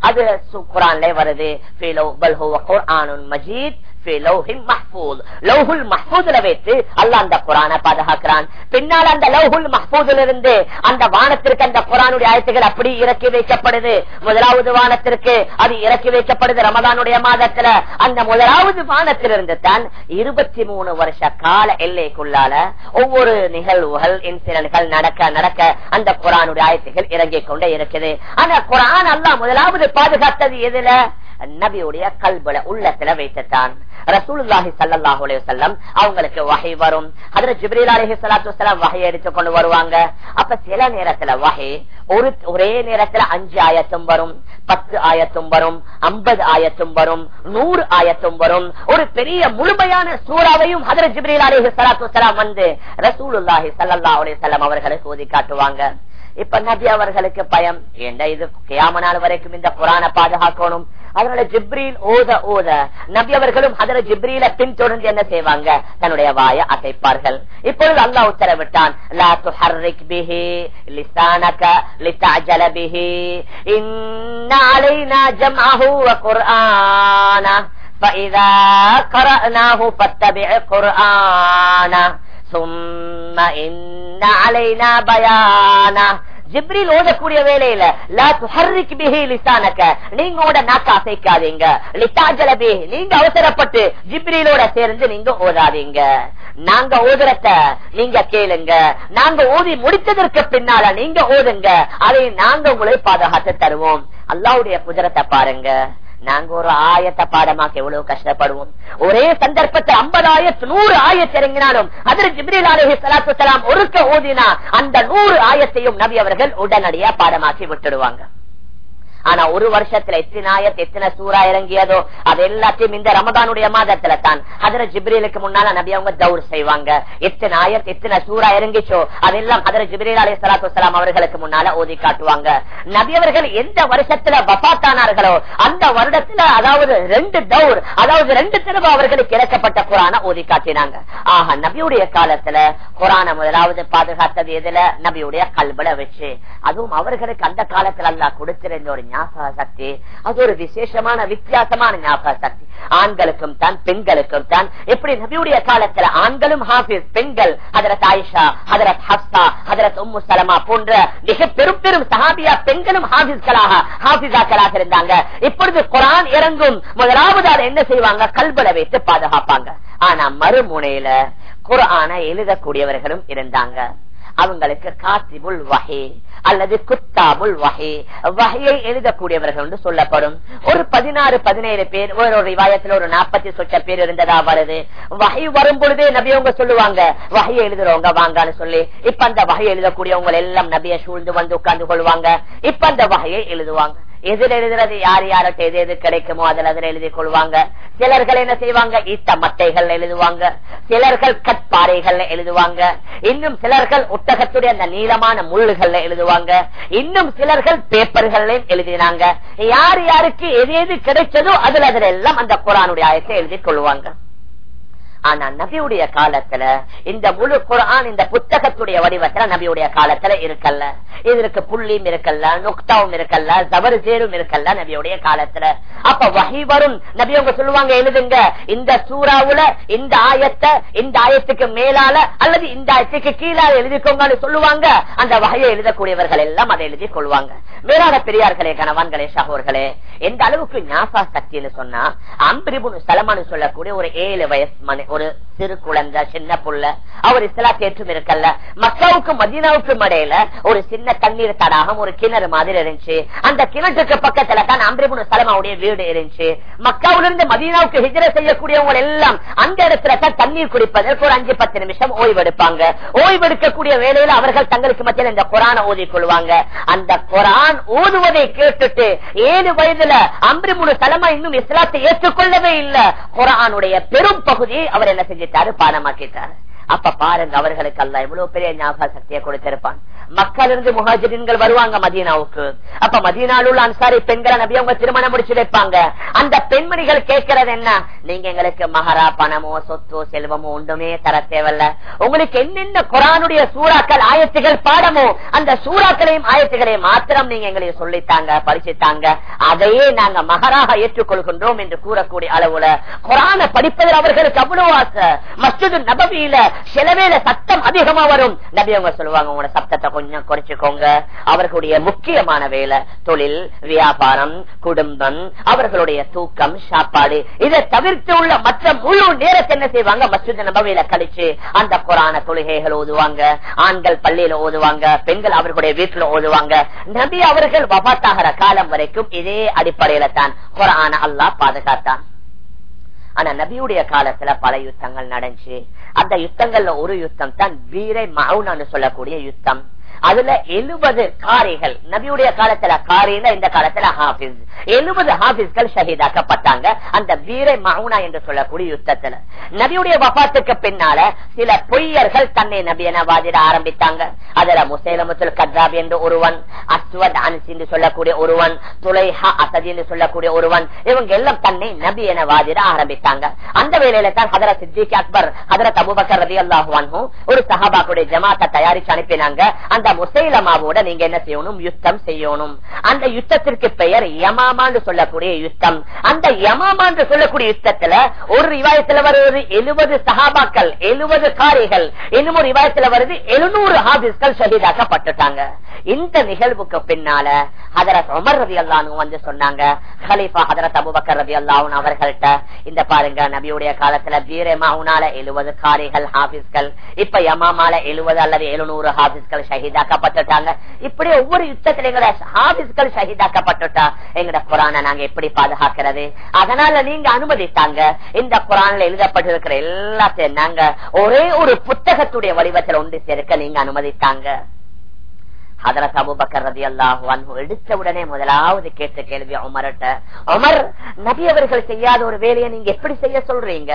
S1: அது குரான்ல வருது. மஜீத் பாதுகாக்கிறான். பின்னால் அந்த லௌஹுல் மஹ்பூதில் இருந்து அந்த வானத்திற்கு அந்த குரானுடைய ஆயத்துகள் அப்படி இறக்கி வைக்கப்படுது. முதலாவது வானத்திற்கு அது இறக்கி வைக்கப்படுது ரமதானுடைய மாதத்துல. அந்த முதலாவது வானத்திலிருந்து தான் இருபத்தி மூணு வருஷ கால எல்லைக்குள்ளால ஒவ்வொரு நிகழ்வுகள் இன்சிடன்ட்கள் நடக்க நடக்க அந்த குரானுடைய ஆயத்துகள் இறங்கிக் கொண்டே இருக்குது. ஆனா குரான் அல்ல முதலாவது பாதுகாத்தது எதுல? நபியுடைய கல்புல உள்ளத்துல வைத்துட்டான் ரசூலுல்லாஹி சல்லாஹூ அலைஹி அவங்களுக்கு வகை வரும். அதுல ஜிப்ரீல் அலஹி சலாத்து வலாம் வகையை எடுத்து கொண்டு வருவாங்க. அப்ப சில நேரத்துல வகை ஒரு ஒரே நேரத்துல அஞ்சு ஆயத்தும் வரும் பத்து ஆயத்தும் வரும் ஐம்பது ஆயத்தும் வரும் நூறு ஆயத்தும் வரும். ஒரு பெரிய முழுமையான சூறாவையும் ஹதர ஜிப்ரீல் அலைஹி ஸலாத்து வஸலாம் வந்து ரசூலுல்லாஹி ஸல்லல்லாஹு அலைஹி வஸல்லம் அவர்களுக்கு ஓதி காட்டுவாங்க. இப்ப நபி அவர்களுக்கு பயம் ஏண்டா இது கியாம நாள் வரைக்கும் இந்த குரான பாதுகாக்கணும் அதனால ஜிப்ரீல் ஓத ஓத நபி அவர்களும் அதர ஜிப்ரீல பின்தொடர்ந்து என்ன செய்வாங்க தன்னுடைய வாய அசைப்பார்கள் இப்பொழுது அல்லாஹ் உத்தரவிட்டான் லா துஹர்ரிக் பிஹி லிசானக லிதஅஜல பிஹி இன்ன அலைனா ஜம்அஹு வ குர்ஆனா فإذا قرأناه فاتبع قرآنه ثم إن ஜிப்ரில் ஓதக்கூடிய வேலையில நீங்களோட நீங்க அவசரப்பட்டு ஜிப்ரிலோட சேர்ந்து நீங்க ஓதாதீங்க. நாங்க ஓதுறத நீங்க கேளுங்க. நாங்க ஓதி முடித்ததற்கு பின்னால நீங்க ஓதுங்க. அதை நாங்க உங்களை பாதுகாத்து தருவோம். அல்லாவுடைய குதிரத்தை பாருங்க. நாங்க ஒரு ஆயத்தை பாடமாக்க எவ்வளவு கஷ்டப்படுவோம்? ஒரே சந்தர்ப்பத்தில் ஐம்பது ஆயத்து நூறு ஆயத்து இறங்கினாலும் அதில் ஜிப்ரீல் அலஹி சலாத்து சலாம் ஒருக்க ஓதினா அந்த நூறு ஆயத்தையும் நபி அவர்கள் உடனடியா பாடமாக்கி விட்டுடுவாங்க. ஆனா ஒரு வருஷத்துல எத்தனை ஆயத் எத்தனை சூறா இறங்கியதோ அது எல்லாத்தையும் இந்த ரமதானுடைய மாதத்துல தான். அதுல ஜிப்ரீலுக்கு முன்னால நபி அவங்க தௌர் செய்வாங்க. எத்தனை ஆயத் எத்தனை சூறா இறங்கிச்சோ அதெல்லாம் அதுல ஜிப்ரீல் அலி சலாத்து வலாம் அவர்களுக்கு முன்னால ஓதி காட்டுவாங்க. நபி அவர்கள் எந்த வருஷத்துல பபாத்தானார்களோ அந்த வருடத்துல அதாவது ரெண்டு தௌர் அதாவது ரெண்டு தடவை அவர்களுக்கு இறக்கப்பட்ட குரான ஓதி காட்டினாங்க. ஆக நபியுடைய காலத்துல குரான முதலாவது பாதுகாத்தது எதுல? நபியுடைய கல்பட வச்சு. அதுவும் அவர்களுக்கு அந்த காலத்துல அல்லா கொடுத்திருந்த ஒரு ஞாபக சக்தி அது ஒரு விசேஷமான வித்தியாசமான ஞாபக சக்தி ஆண்களுக்கும் தான் பெண்களுக்கும் தான். எப்படி நபியுடைய காலத்துல ஆண்களும் ஹாபிஸ் பெண்கள் ஹதரத் ஆயிஷா ஹதரத் ஹப்சா ஹதரத் உம்மு சலமா போன்ற மிக பெரும் பெரும் சஹாபியா பெண்களும் ஹாபிஸ்களாக ஹாபிஸாக்களாக இருந்தாங்க. இப்பொழுது குரான் இறங்கும். முதலாவது அதை என்ன செய்வாங்க? கல்பல வைத்து பாதுகாப்பாங்க. ஆனா மறுமுனையில குரான எழுதக்கூடியவர்களும் இருந்தாங்க. அவங்களுக்கு காத்திபுல் வகை அல்லது குத்தாபுல் வகை வகையை எழுதக்கூடியவர்கள் என்று சொல்லப்படும். ஒரு பதினாறு பதினேழு பேர் ஒரு வாயத்தில் ஒரு நாற்பத்தி சொச்ச பேர் இருந்ததா வருது. வகை வரும் பொழுதே நபியவங்க சொல்லுவாங்க வகையை எழுதுறவங்க வாங்கன்னு சொல்லி. இப்ப அந்த வகை எழுதக்கூடியவங்க எல்லாம் நபியை சூழ்ந்து வந்து உட்கார்ந்து கொள்வாங்க. இப்ப அந்த வகையை எழுதுவாங்க. எதில் எழுதுறது யார் யாருக்கு எது எது கிடைக்குமோ அதில் அதில் எழுதி கொள்வாங்க. சிலர்கள் என்ன செய்வாங்க? ஈத்த மட்டைகள் எழுதுவாங்க. சிலர்கள் கட்பாறைகள் எழுதுவாங்க. இன்னும் சிலர்கள் ஒட்டகத்துடைய அந்த நீளமான முள்ளுகள்ல எழுதுவாங்க. இன்னும் சிலர்கள் பேப்பர்கள் எழுதினாங்க. யார் யாருக்கு எது எது கிடைச்சதோ அதுல அதுல எல்லாம் அந்த குரானுடைய ஆயத்தை எழுதி கொள்வாங்க. ஆனா நபியுடைய காலத்துல இந்த முழு குரான் இந்த புத்தகத்துடைய வடிவத்துல நபியுடைய காலத்துல இருக்கல்ல. இதற்கு புள்ளியும் இருக்கல்ல நுக்தாவும் இருக்கல்ல தவறு சேரும் இருக்கல்ல நபியுடைய காலத்துல. அப்ப வகை வரும். நபி அவங்க சொல்லுவாங்க எழுதுங்க இந்த சூறாவுல இந்த ஆயத்தை இந்த ஆயத்துக்கு மேலால அல்லது இந்த ஆயத்துக்கு கீழால எழுதிக்கோங்கன்னு சொல்லுவாங்க. அந்த வகையை எழுதக்கூடியவர்கள் எல்லாம் அதை எழுதி கொள்வாங்க. மேலான பெரியார்களே கணவான்களே சகோர்களே எந்த அளவுக்கு ஞாபக சக்தின்னு சொன்னா அம்பிரிபுன் சலமானு சொல்லக்கூடிய ஒரு ஏழு வயசு ஒரு சிறு குழந்தை சின்ன புள்ள. அவர் இஸ்லாத்தை ஏற்றும் இருக்கல்ல. மக்காவுக்கும் மதீனாவுக்கும் இடையில ஒரு சின்ன தண்ணீர் தடாகம் ஒரு கிணறு மாதிரி இருந்துச்சு. அந்த கிணற்றுக்கு பக்கத்துல தான் அம்பிரபுன சலமாவுடைய வீடு இருந்துச்சு. மக்காவிலிருந்து மதீனாவுக்கு ஹிஜர செய்யக்கூடியவங்க எல்லாம் அந்த இடத்துல தான் தண்ணீர் குடிப்பதற்கு ஒரு அஞ்சு பத்து நிமிஷம் ஓய்வெடுப்பாங்க ஓய்வெடுக்கக்கூடிய வேலையில அவர்கள் தங்களுக்கு மத்தியில் இந்த குரான ஓதி கொள்வாங்க. அந்த குரான் ஓதுவதை கேட்டுட்டு ஏழு வயதுல அம்பிரபுன சலமா இன்னும் இஸ்லாத்தை ஏற்றுக்கொள்ளவே இல்லை. குரானுடைய பெரும் பகுதியை அவர் என்ன செஞ்சிட்டாரு? பானமாக்கிட்டாரு அப்ப பாருங்க அவர்களுக்கு அல்ல எவ்வளவு பெரிய ஞாபக சக்தியை கொடுத்திருப்பான். மக்கள் இருந்து வருவாங்க மதீனாவுக்கு. அப்ப மதீனாவில் உள்ள அன்சாரி பெண்களை நபி அவங்க திருமணம் முடிச்சு வைப்பாங்க. அந்த பெண்மணிகள் கேட்கறது என்ன? நீங்க எங்களுக்கு மகரா பணமோ சொத்தோ செல்வமோ ஒன்றுமே தர தேவையில்ல. உங்களுக்கு என்னென்ன குரானுடைய சூறாக்கள் ஆயத்துகள் பாடமோ அந்த சூறாக்களையும் ஆயத்துகளையும் மாத்திரம் நீங்க எங்களுக்கு சொல்லித்தாங்க பரிசுத்தாங்க. அதையே நாங்க மகராக ஏற்றுக்கொள்கின்றோம் என்று கூறக்கூடிய அளவுல குரான படிப்பதில் அவர்களுக்கு அவ்வளவு ஆசை. மஸ்ஜிது நபவியில சில வேளை சத்தம் அதிகமா வரும். நபி அவங்க சொல்லுவாங்க உங்களோட சத்தத்தை கொஞ்சம் குறைச்சுக்கோங்க. அவர்களுடைய முக்கியமான வேலை தொழில் வியாபாரம் குடும்பம் அவர்களுடைய தூக்கம் சாப்பாடு. இதை தவிர்த்து உள்ள மற்ற முழு நேரத்தை என்ன செய்வாங்க? மசூத நபவியில கழிச்சு அந்த குரான தொழுகைகள் ஓதுவாங்க ஆண்கள் பள்ளியில ஓதுவாங்க பெண்கள் அவர்களுடைய வீட்டுல ஓதுவாங்க. நபி அவர்கள் வபாத்தாகிற காலம் வரைக்கும் இதே அடிப்படையில தான் குரான அல்லாஹ் பாதுகாத்தான். ஆனா நபியுடைய காலத்துல பல யுத்தங்கள் நடந்துச்சு. அந்த யுத்தங்கள்ல ஒரு யுத்தம் தான் வீரை மவுனான்னு சொல்லக்கூடிய யுத்தம். அதுல எழுபது காரிகள் நபியுடைய காலத்துல காரில இந்த காலத்துல ஹாபிஸ் எழுபது ஹாபிஸ்கள் ஷஹீதாக்கப்பட்டாங்க. அந்த வீரை மவுனா என்று சொல்லக்கூடிய யுத்தத்துல. நபியுடைய வபாத்துக்கு பின்னால சில பொய்யர்கள் தன்னை நபி என வாதிட ஆரம்பித்தாங்க. அதுல முசேலமுத்துல் கத்ராப் என்று ஒருவன் அஸ்வத் அன்ஸ் என்று சொல்லக்கூடிய ஒருவன் துலைஹா அசதி என்று சொல்லக்கூடிய ஒருவன் இவங்க எல்லாம் தன்னை நபி என வாதிட ஆரம்பித்தாங்க. அந்த வேலையில தான் ஹதர சித்திக் அக்பர் ஹதரத் அபுபக்கர் ரதி அல்லாஹுவான் ஒரு சஹாபாக்குடைய ஜமாத்தை தயாரிச்சு அனுப்பினாங்க. அந்த முசைலமாவோட நீங்க என்ன செய்யணும்? யுத்தம் செய்யணும். அந்த யுத்தத்திற்கு பெயர் யமாமான்னு சொல்லக்கூடிய யுத்தம். அந்த யமாமான்னு சொல்லக்கூடிய யுத்தத்துல ஒரு ரிவாயத்துல வருவது எழுபது சஹாபாக்கள் எழுபது காரிகள். இன்னும் ஒரு ரிவாயத்துல வருது எழுநூறு ஹாபிஸ்கள் ஷஹீதாக்கப்பட்டுட்டாங்க. இந்த நிகழ்வுக்கு பின்னால ஹதரத் உமர் ரவி அல்லானு வந்து சொன்னாங்க ஹலீஃபா ஹதரத் அபுபக்கர் ரவி அல்லாவும் அவர்கள்ட்ட இந்த பாருங்க நபியுடைய காலத்துல வீரமாவுனால எழுபது காரிகள் ஹாபிஸ்கள் இப்ப யமாமால எழுபது அல்லது எழுநூறு ஹாபிஸ்கள் ஷஹீத் ஷஹீதாக்கப்பட்டுட்டாங்க. இப்படி ஒவ்வொரு யுத்தத்துல எங்கட ஹாபிஸ்கள் ஷஹீதாக்கப்பட்டுட்டா. எங்கட குரான நாங்க எப்படி பாதுகாக்கிறது? அதனால நீங்க அனுமதித்தாங்க. இந்த குரான்ல எழுதப்பட்டிருக்கிற எல்லாத்தையும் நாங்க ஒரே ஒரு புத்தகத்துடைய வடிவத்தில் ஒன்று சேர்க்க நீங்க அனுமதித்தாங்க. ஹதரத் அபுபக்கர் ரதி அல்லாஹு அன்பு எடுத்த உடனே முதலாவது கேட்ட கேள்வி உமர்ட்ட உமர் நபி அவர்கள் செய்யாத ஒரு வேலையை நீங்க எப்படி செய்ய சொல்றீங்க?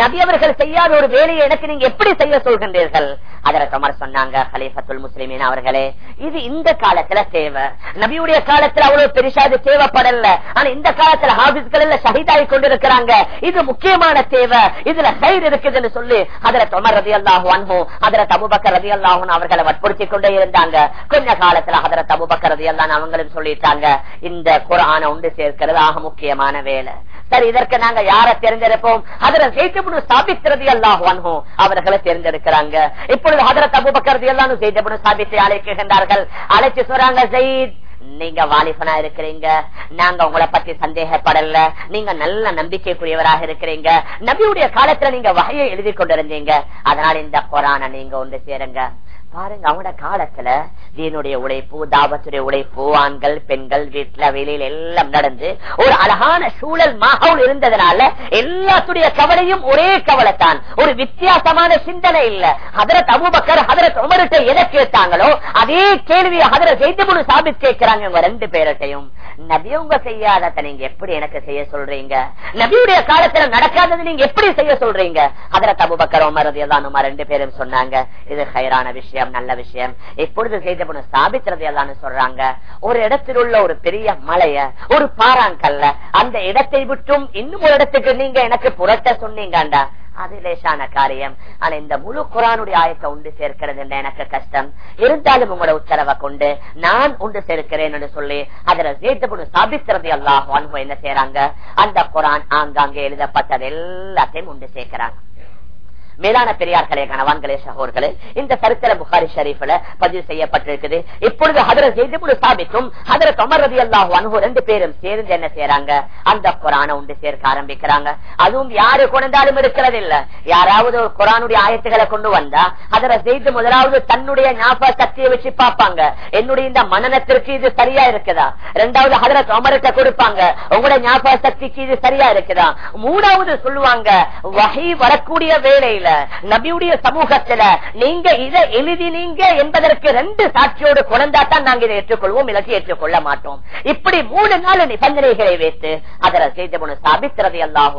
S1: நபி அவர்கள் செய்யாத ஒரு வேலையை எனக்கு நீங்க எப்படி செய்ய சொல்கின்றீர்கள்? அதற்கு உமர் சொன்னாங்க ஹலீஃபத்துல் முஸ்லிமின் அவர்களே இது இந்த காலத்துல தேவை. நபியுடைய காலத்துல அவ்வளவு பெருசா இது தேவைப்படல. ஆனா இந்த காலத்துல ஹாபிஸ்கள் எல்லாம் ஷஹீதாகி கொண்டிருக்கிறாங்க. இது முக்கியமான தேவை. இதுல கயிறு இருக்குதுன்னு சொல்லி அதற்கு உமர் ரதி அல்லாஹு அன்பு அதற்கு அபுபக்கர் ரதி அல்லாஹூன் அவர்களை வற்புறுத்தி கொண்டே இருந்தாங்க. கொஞ்சம் கொஞ்ச காலத்துல அதற்கு அபுபக்கர் ரதி அல்லான் அவங்களும் சொல்லிட்டாங்க இந்த குரான உண்டு சேர்க்கிறது ஆக முக்கியமான வேலை. சரி இதற்கு நாங்க யார தெரிஞ்சிருப்போம் அதுல செய்தபுடு ஸ்தாபிக்கிறது அல்லாஹ் வன்ஹோம் அவர்களை தேர்ந்தெடுக்கிறாங்க இப்பொழுது ஹதரத் அபுபக்கர் எல்லாம் செய்தபுடு ஸ்தாபித்து அழைக்கின்றார்கள். அழைச்சு சொல்றாங்க செய்த் நீங்க வாலிபனா இருக்கிறீங்க. நாங்க உங்களை பத்தி சந்தேகப்படல. நீங்க நல்ல நம்பிக்கைக்குரியவராக இருக்கிறீங்க. நபியுடைய காலத்துல நீங்க வகையை எழுதி கொண்டிருந்தீங்க. அதனால இந்த கொரான நீங்க ஒன்று சேருங்க. பாருங்க அவங்களோட காலத்துல தீனுடைய உழைப்பு தாபத்துடைய உழைப்பு ஆண்கள் பெண்கள் வீட்டுல வெளியில எல்லாம் நடந்து ஒரு அழகான சூழல் மகவுல் இருந்ததுனால எல்லாத்துடைய கவலையும் ஒரே கவலை தான் ஒரு வித்தியாசமான சிந்தனை இல்ல. ஹதரத் அபுபக்கர் ஹதரத் உமர்கிட்ட எதை கேட்டாங்களோ அதே கேள்வியை ஹதரத் செய்து சாபித் கேட்கிறாங்க இவங்க ரெண்டு பேர்கிட்டையும். உங்க செய்யாதத நீங்க எப்படி எனக்கு செய்ய சொல்றீங்க? நபியுடைய காலத்துல நடக்காதது நீங்க எப்படி செய்ய சொல்றீங்க? ஹதரத் அபுபக்கர் உமர் ரெண்டு பேரும் சொன்னாங்க இது ஹைரான விஷயம். விஷயம் நல்ல விஷயம். எப்பொழுது செய்த ஸ்தாபிக்கிறது எல்லாம் சொல்றாங்க. ஒரு இடத்தில் உள்ள ஒரு பெரிய மலைய ஒரு பாறாங்கல்ல அந்த இடத்தை விட்டும் இன்னும் ஒரு இடத்துக்கு நீங்க எனக்கு புரட்ட சொன்னீங்கண்டா. அது லேசான காரியம். ஆனா இந்த முழு குரானுடைய ஆயத்தை உண்டு சேர்க்கிறது எனக்கு கஷ்டம்? இருந்தாலும் உங்களோட உத்தரவை கொண்டு நான் உண்டு சேர்க்கிறேன் என்று சொல்லி அதுல சேர்த்து ஸ்தாபிக்கிறது அல்லாஹ் என்ன செய்யறாங்க அந்த குரான் ஆங்காங்கே எழுதப்பட்டது எல்லாத்தையும் உண்டு சேர்க்கிறாங்க. மேலான பெரியார்களே கணவான்களே சகோர்களே இந்த சரித்திர புகாரி ஷரீஃபில் பதிவு செய்யப்பட்டிருக்குது. இப்பொழுது ஹதரத் ஜெய்திபுல் சாபித்தும் ஹதரத் அமர் ரதி அல்லாஹு அனுகு ரெண்டு பேரும் சேர்ந்து என்ன செய்யறாங்க அந்த குரான உண்டு சேர்க்க ஆரம்பிக்கிறாங்க. அதுவும் யாரு கொண்டாலும் இருக்கிறது இல்ல யாராவது ஒரு குரானுடைய ஆயத்துகளை கொண்டு வந்தா ஹதரத் செய்து முதலாவது தன்னுடைய ஞாபக சக்தியை வச்சு பார்ப்பாங்க. என்னுடைய இந்த மனநத்திற்கு இது சரியா இருக்குதா? ரெண்டாவது ஹதரத் அமர்கிட்ட கொடுப்பாங்க உங்களுடைய ஞாபக சக்திக்கு இது சரியா இருக்குதா? மூணாவது சொல்லுவாங்க வகை வரக்கூடிய வேலையில நபியுடைய சமூகத்துல நீங்க இதை எழுதினீங்க என்பதற்கு ரெண்டு சாட்சியோடு குழந்தா தான் நாங்க இதை ஏற்றுக்கொள்வோம் இலக்கு ஏற்றுக்கொள்ள மாட்டோம். இப்படி மூணு நாள் நிபந்தனைகளை வைத்து அதில் செய்த சாபித்திரதை அல்லாஹு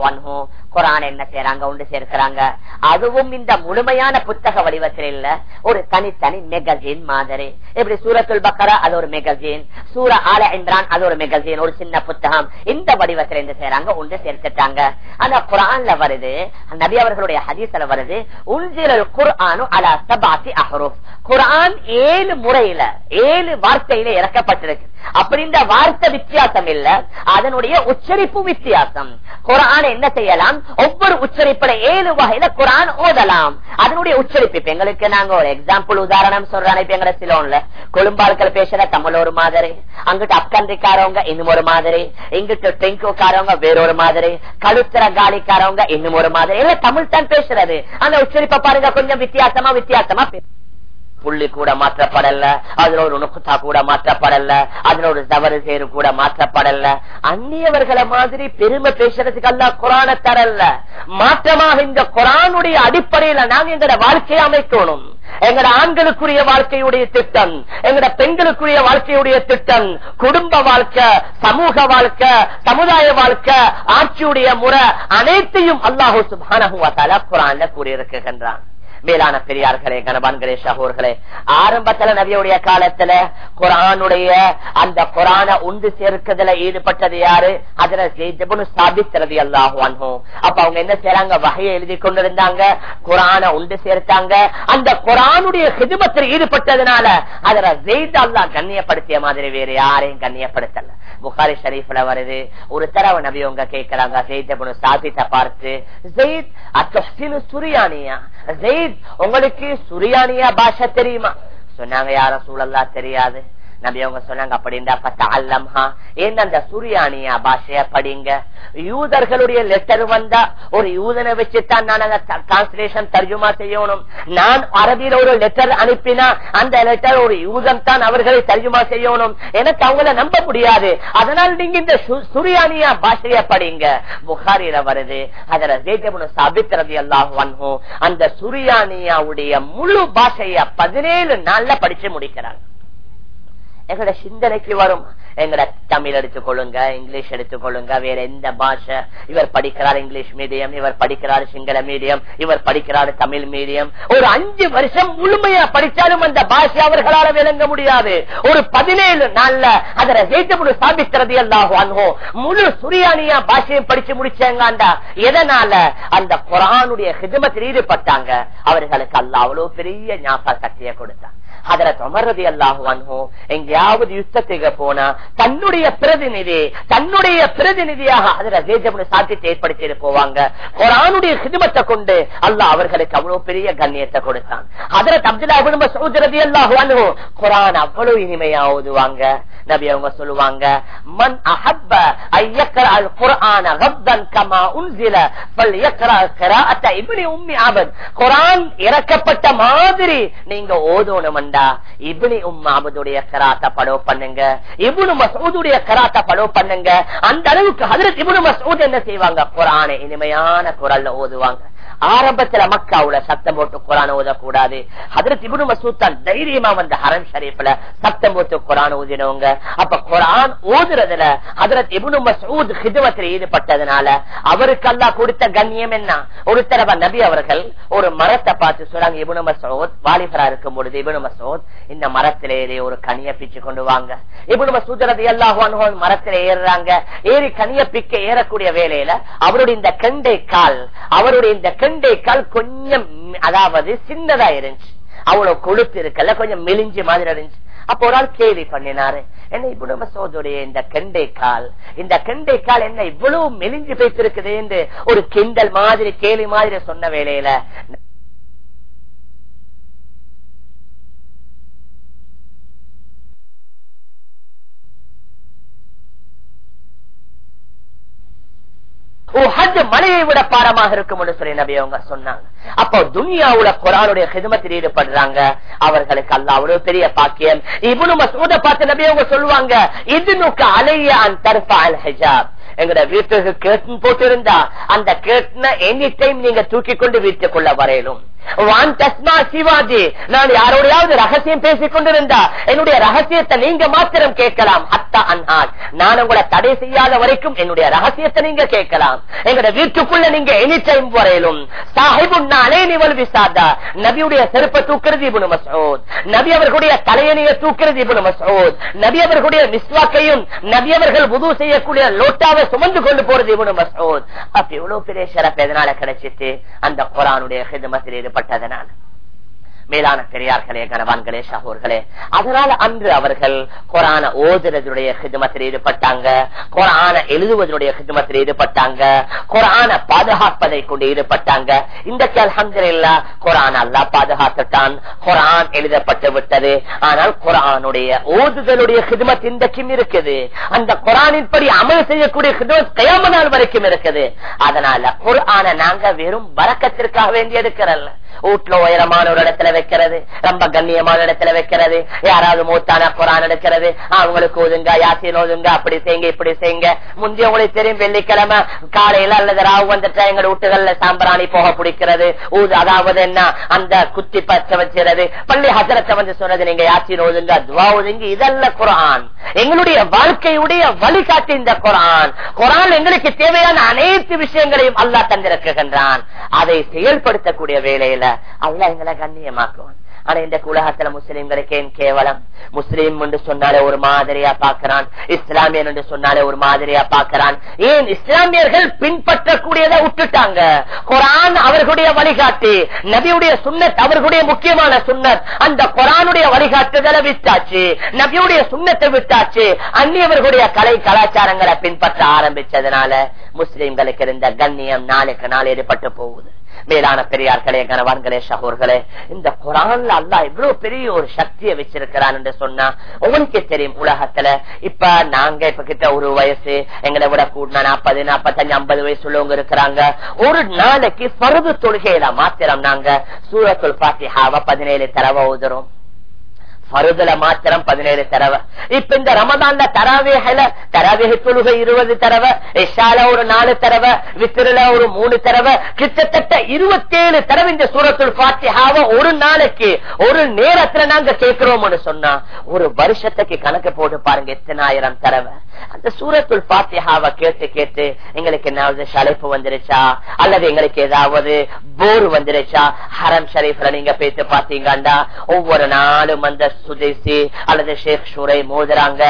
S1: குரான் என்ன செய்யறாங்க ஒன்று சேர்க்கிறாங்க? அதுவும் இந்த முழுமையான புத்தக வடிவத்தில் இல்ல. ஒரு தனித்தனி மெகசின் மாதிரி. இப்படி சூரத்துல் பக்கரா? அது ஒரு மெகசின் சூர ஆல என்றான் அது ஒரு மெகசின் ஒரு சின்ன புத்தகம். இந்த வடிவத்தில் என்ன செய்யறாங்க ஒன்று சேர்த்துட்டாங்க. ஆனா குரான்ல வருது நபி அவர்களுடைய ஹதீஸ்ல வருது உன்சிரல் குர்ஆனு அலா சபாசி அஹ்ரூப் குரான் ஏழு முறையில ஏழு வார்த்தையில இறக்கப்பட்டிருக்கு. அப்படி இந்த வார்த்தை வித்தியாசம் இல்ல. அதனுடைய உச்சரிப்பு வித்தியாசம். குரான் என்ன செய்யலாம்? ஒவ்வொரு உச்சரிப்புல ஏழு வகையில குரான் ஓதலாம். அதனுடைய உச்சரிப்பு. இப்ப எங்களுக்கு நாங்க ஒரு எக்ஸாம்பிள் உதாரணம் சொல்றாங்க இப்ப எங்களை சிலோன்ல. கொழும்பாள்கள் பேசுற தமிழ் ஒரு மாதிரி. அங்கிட்டு அப்கந்திக்காரவங்க இன்னும் ஒரு மாதிரி. இங்கிட்டு டெங்குக்காரவங்க வேறொரு மாதிரி. கழுத்துற காலிக்காரவங்க இன்னும் ஒரு மாதிரி. இல்ல தமிழ் தான் பேசுறது. அந்த உச்சரிப்பை பாருங்க கொஞ்சம் வித்தியாசமா வித்தியாசமா புள்ளி கூட மாற்றப்படல அதுல ஒரு நுக்குத்தா கூட மாற்றப்படல அதுல ஒரு தவறு சேரு கூட மாற்றப்படல. அந்நியவர்களை மாதிரி பெருமை பேசுறதுக்கு அல்ல குரான தரல. மாற்றமாக இந்த குரானுடைய அடிப்படையில நாங்க எங்களோட வாழ்க்கையை அமைக்கணும். எங்கட ஆண்களுக்குரிய வாழ்க்கையுடைய திட்டம் எங்கட பெண்களுக்குரிய வாழ்க்கையுடைய திட்டம் குடும்ப வாழ்க்கை சமூக வாழ்க்கை சமுதாய வாழ்க்கை ஆட்சியுடைய முறை அனைத்தையும் அல்லாஹூ சுபானகுவத்தால குரான்ல கூறியிருக்கின்றான். மேலான பெரியார்களே கணபான்களே சகோர்களே ஆரம்பத்துல நபியுடைய காலத்துல குரானுடைய அந்த குரான உண்டு சேர்க்கதுல ஈடுபட்டது யாரு? அதுல ஜெயிஜபுனு சாபித்திரது அல்லாஹுவான்ஹோ அப்ப அவங்க என்ன செய்யறாங்க வகையை எழுதி கொண்டிருந்தாங்க குரான உண்டு சேர்த்தாங்க. அந்த குரானுடைய ஹிதுமத்தில் ஈடுபட்டதுனால அதுல ஜெயித் அல்லா கண்ணியப்படுத்திய மாதிரி வேற யாரையும் கண்ணியப்படுத்தல. புகாரி ஷரீஃப்ல வருது. ஒரு தடவை நபி உங்க கேட்கிறாங்க ஜெயித் சாபித்த பார்த்து ஜெயித் சுரியானியா? உங்களுக்கு சுரியானியா பாஷா தெரியுமா? சொன்னாங்க யார சூழல்லா தெரியாது. நபி அவங்க சொன்னாங்க அப்படின்னா அல்லம்ஹா ஏன் அந்த சுரியானியா பாஷைய படிங்க. யூதர்களுடைய லெட்டர் வந்தா ஒரு யூதனை வச்சுதான் நான் டிரான்ஸ்லேஷன் தர்ஜுமா செய்யணும். நான் அரபியில ஒரு லெட்டர் அனுப்பினா அந்த லெட்டர் ஒரு யூதன் தான் அவர்களை தர்ஜுமா செய்யணும். எனக்கு அவங்கள நம்ப முடியாது. அதனால் நீங்க இந்த சுரியானியா பாஷைய படிங்க. புகாரில வருது அதுல ஜெய்தபுன சாபித்ரதி அல்லாஹ் அந்த சுரியானியாவுடைய முழு பாஷைய பதினேழு நாள்ல படிச்சு முடிக்கிறாங்க. எங்கட சிந்தனைக்கு வரும். எங்கட தமிழ் எடுத்துக்கொள்ளுங்க இங்கிலீஷ் எடுத்துக்கொள்ளுங்க வேற எந்த பாஷை. இவர் படிக்கிறார் இங்கிலீஷ் மீடியம் இவர் படிக்கிறார் சிங்கள மீடியம் இவர் படிக்கிறார் தமிழ் மீடியம். ஒரு அஞ்சு வருஷம் முழுமையா படிச்சாலும் அந்த பாஷை அவர்களால விளங்க முடியாது. ஒரு பதினேழு நாள்ல அதில் ஜெயித்தமுடி சாபிக்கிறது எல்லாகும் முழு சுரியானியா பாஷையும் படிச்சு முடிச்சாங்கண்டா எதனால? அந்த குரானுடைய ஹிதமத்தில் ஈடுபட்டாங்க. அவர்களுக்கு அல்ல அவ்வளவு பெரிய ஞாபக சக்தியை கொடுத்தாங்க அதற்கு அமர்றது அல்லாஹு எங்கேயாவது யுத்தத்துக்கு போனா தன்னுடைய பிரதிநிதி தன்னுடைய பிரதிநிதியாக அதுல தேஜமுன சாத்தியத்தை ஏற்படுத்தி போவாங்க. குரானுடைய சிதுமத்தை கொண்டு அல்லாஹ் அவர்களுக்கு அவ்வளவு பெரிய கண்ணியத்தை கொடுத்தான். அதுல அப்துல்லா சௌதரதி அல்லாஹு குரான் அவ்வளவு இனிமையா ஓதுவாங்க. நபி அவங்க சொல்லுவாங்க மன் அஹப்ப ஐயக்கர அல் குர்ஆன கப்தன் கமா உன்சில ஃபல் யக்ரா கிராஅத்த இப்படி உம்மி ஆபத் குரான் இறக்கப்பட்ட மாதிரி நீங்க ஓதணும்டா இபினி உம்மாபுடைய அபதுடைய படோ பண்ணுங்க. இபுனு மசூதுடைய கிராத்த படோ பண்ணுங்க. அந்த அளவுக்கு ஹஜ்ரத் இப்னு மஸ்ஊத் என்ன செய்வாங்க? குரானை இனிமையான குரல்ல ஓதுவாங்க. ஆரம்பத்துல மக்காவுல சத்தம் போட்டு குரான் ஓதக்கூடாது ஹதரத் இபுனு மசூத்தான் தைரியமா வந்த ஹரம் ஷரீஃப்ல சத்தம் போட்டு குரான் ஓதினவங்க அப்ப குரான் ஓதுறதுல ஹதரத் இபுனு மசூத் ஹிதுவத்தில் ஈடுபட்டதுனால அவருக்கு அல்லா கொடுத்த கண்ணியம் என்ன? ஒரு தடவை நபி அவர்கள் ஒரு மரத்தை பார்த்து சொல்றாங்க இபுனு மசூத் வாலிபரா இருக்கும் பொழுது இபுனு மசூத் இந்த மரத்திலே ஒரு கனிய பிச்சு கொண்டு வாங்க. இபுனு மசூத் ரதி அல்லாஹ் ஏறுறாங்க. ஏறி கனிய பிக்க ஏறக்கூடிய வேலையில அவருடைய இந்த கெண்டை கால் அவருடைய இந்த கெண்டை கால் கொஞ்சம் அதாவது சின்னதா இருந்துச்சு. அவ்வளவு கொழுப்பு இருக்கல கொஞ்சம் மெலிஞ்சு மாதிரி இருந்துச்சு. அப்ப ஒரு ஆள் கேள்வி பண்ணினாரு என்ன இப்படி மசோதுடைய இந்த கெண்டை கால் இந்த கெண்டை கால் என்ன இவ்வளவு மெலிஞ்சு பேசிருக்குது என்று ஒரு கிண்டல் மாதிரி கேலி மாதிரி சொன்ன வேலையில
S2: ஹஜ் மலையை விட பாரமாக இருக்கும் சொல்லி நபி அவங்க சொன்னாங்க. அப்போ துனியாவுல குரானுடைய ஹிதமத்தில் ஈடுபடுறாங்க. அவர்களுக்கு அல்ல அவ்வளவு பெரிய பாக்கியம். இவனு மசூத பார்த்து நபி அவங்க சொல்லுவாங்க இது நோக்க அலைய அன் அல் ஹிஜாப். எங்கட வீட்டுக்கு கேட்டன் போட்டிருந்தா அந்த கேட்டனை எனி டைம் நீங்க தூக்கி கொண்டு வீட்டுக்குள்ள வரையலும் சிவாஜி நான் யாரோடையாவது ரகசியம் பேசிக் கொண்டிருந்தா என்னுடைய ரகசியத்தை நீங்க மாத்திரம் கேட்கலாம். அத்தா அன்ஹான் நான் உங்களை தடை செய்யாத வரைக்கும் என்னுடைய ரகசியத்தை நீங்க கேட்கலாம். எங்கட வீட்டுக்குள்ள நீங்க எனி டைம் வரையிலும் சாஹிபுன்னாலே நிவல் விசாதா. நபியுடைய செருப்பை தூக்கிறது இபுனு மசோத். நபி அவர்களுடைய தலையணியை தூக்கிறது இபுனு மசோத். நபி அவர்களுடைய மிஸ்வாக்கையும் நபி அவர்கள் உது செய்யக்கூடிய லோட்டாவை சுமந்து கொண்டு போறது இவனு மசூத். அப்ப இவ்வளவு பெரிய சிறப்பு எதனால கிடைச்சிட்டு அந்த குரானுடைய ஹிதமத்தில் ஈடுபட்டதனால. மேலான பெரியார்களே கணவான்களே சகோர்களே அதனால அன்று அவர்கள் கொரான ஓதுறதுடைய ஹிதமத்தில் ஈடுபட்டாங்க கொரான எழுதுவதனுடைய ஹிதமத்தில் ஈடுபட்டாங்க கொரான பாதுகாப்பதை கொண்டு ஈடுபட்டாங்க. இந்த அலமதுல்லா கொரான் அல்லா பாதுகாத்துட்டான் குரான் எழுதப்பட்டு விட்டது. ஆனால் குரானுடைய ஓதுதலுடைய ஹிதமத் இன்றைக்கும் இருக்குது. அந்த கொரானின் படி அமல் செய்யக்கூடிய ஹிதமத் கயாம நாள் வரைக்கும் இருக்குது. அதனால குரான நாங்க வெறும் வரக்கத்திற்காக வேண்டி எடுக்கிறல்ல. வீட்டுல உயரமான ஒரு இடத்துல வைக்கிறது. ரொம்ப கண்ணியமான இடத்துல வைக்கிறது. யாராவது மூத்தான குரான் எடுக்கிறது. அவங்களுக்கு ஓதுங்க யாசின் ஓதுங்க அப்படி செய்யுங்க இப்படி செய்யுங்க. முந்தைய உங்களுக்கு தெரியும் வெள்ளிக்கிழமை காலையில அல்லது ராவு வந்துட்டா எங்க வீட்டுகள்ல சாம்பிராணி போக பிடிக்கிறது. ஊது அதாவது என்ன? அந்த குத்தி பச்சை வச்சுறது. பள்ளி ஹசரத்தை வந்து சொன்னது நீங்க யாசின் ஓதுங்க துவா ஓதுங்க இதல்ல குரான். எங்களுடைய வாழ்க்கையுடைய வழிகாட்டி இந்த குரான். குரான் எங்களுக்கு தேவையான அனைத்து விஷயங்களையும் அல்லா தந்திருக்கின்றான் அதை செயல்படுத்தக்கூடிய வேலையில அல்ல எங்களை கண்ணியமா கண்ணியமாக்குவான் ஆனா இந்த உலகத்துல முஸ்லிம்களுக்கு ஏன் கேவலம். முஸ்லீம் என்று சொன்னாலே ஒரு மாதிரியா பாக்குறான் இஸ்லாமியன் என்று சொன்னாலே ஒரு மாதிரியா பாக்குறான் ஏன் இஸ்லாமியர்கள் பின்பற்றக்கூடியதை விட்டுட்டாங்க? குரான் அவர்களுடைய வழிகாட்டி நபியுடைய சுண்ணத் அவர்களுடைய முக்கியமான சுண்ணத் அந்த குரானுடைய வழிகாட்டுதலை விட்டாச்சு நபியுடைய சுண்ணத்தை விட்டாச்சு அந்நியவர்களுடைய கலை கலாச்சாரங்களை பின்பற்ற ஆரம்பிச்சதுனால முஸ்லிம்களுக்கு இருந்த கண்ணியம் நாளுக்கு நாள் ஏற்பட்டு போகுது. மேலான பெரியார்களே கணவான்களே சகோர்களே இந்த குரான்ல அல்லா இவ்வளவு பெரிய ஒரு சக்தியை வச்சிருக்கிறான் என்று சொன்னா உங்களுக்கே தெரியும் உலகத்துல. இப்ப நாங்க இப்ப கிட்ட ஒரு வயசு எங்களை விட கூடனா நாற்பது நாற்பத்தஞ்சு ஐம்பது வயசு உள்ளவங்க இருக்கிறாங்க. ஒரு நாளைக்கு பருது தொழுகையில மாத்திரம் நாங்க சூரத்துல் பாத்திஹாவ பதினேழு தரவ ஓதுறோம் பருதுல மாத்திரம் பதினேழு தடவை. இப்ப இந்த ரமதான்ல தராவேகல தராவேக தொழுகை இருபது தடவை இஷால ஒரு நாலு தடவை வித்திரல ஒரு மூணு தடவை கிட்டத்தட்ட இருபத்தேழு தடவை இந்த சூரத்துள் பாத்தியாவ ஒரு நாளைக்கு ஒரு நேரத்துல நாங்க கேட்கிறோம்னு சொன்னா ஒரு வருஷத்துக்கு கணக்கு போட்டு பாருங்க எத்தனாயிரம் தடவை. அந்த சூரத்துள் பாத்தியாவ கேட்டு கேட்டு எங்களுக்கு என்னாவது சளைப்பு வந்துருச்சா? அல்லது எங்களுக்கு ஏதாவது போர் வந்துருச்சா? ஹரம் ஷரீஃப்ல நீங்க பேத்து பாத்தீங்கண்டா ஒவ்வொரு நாளும் அந்த சுதேசி அல்லது ஷேக் ஷூரை மோதுறாங்க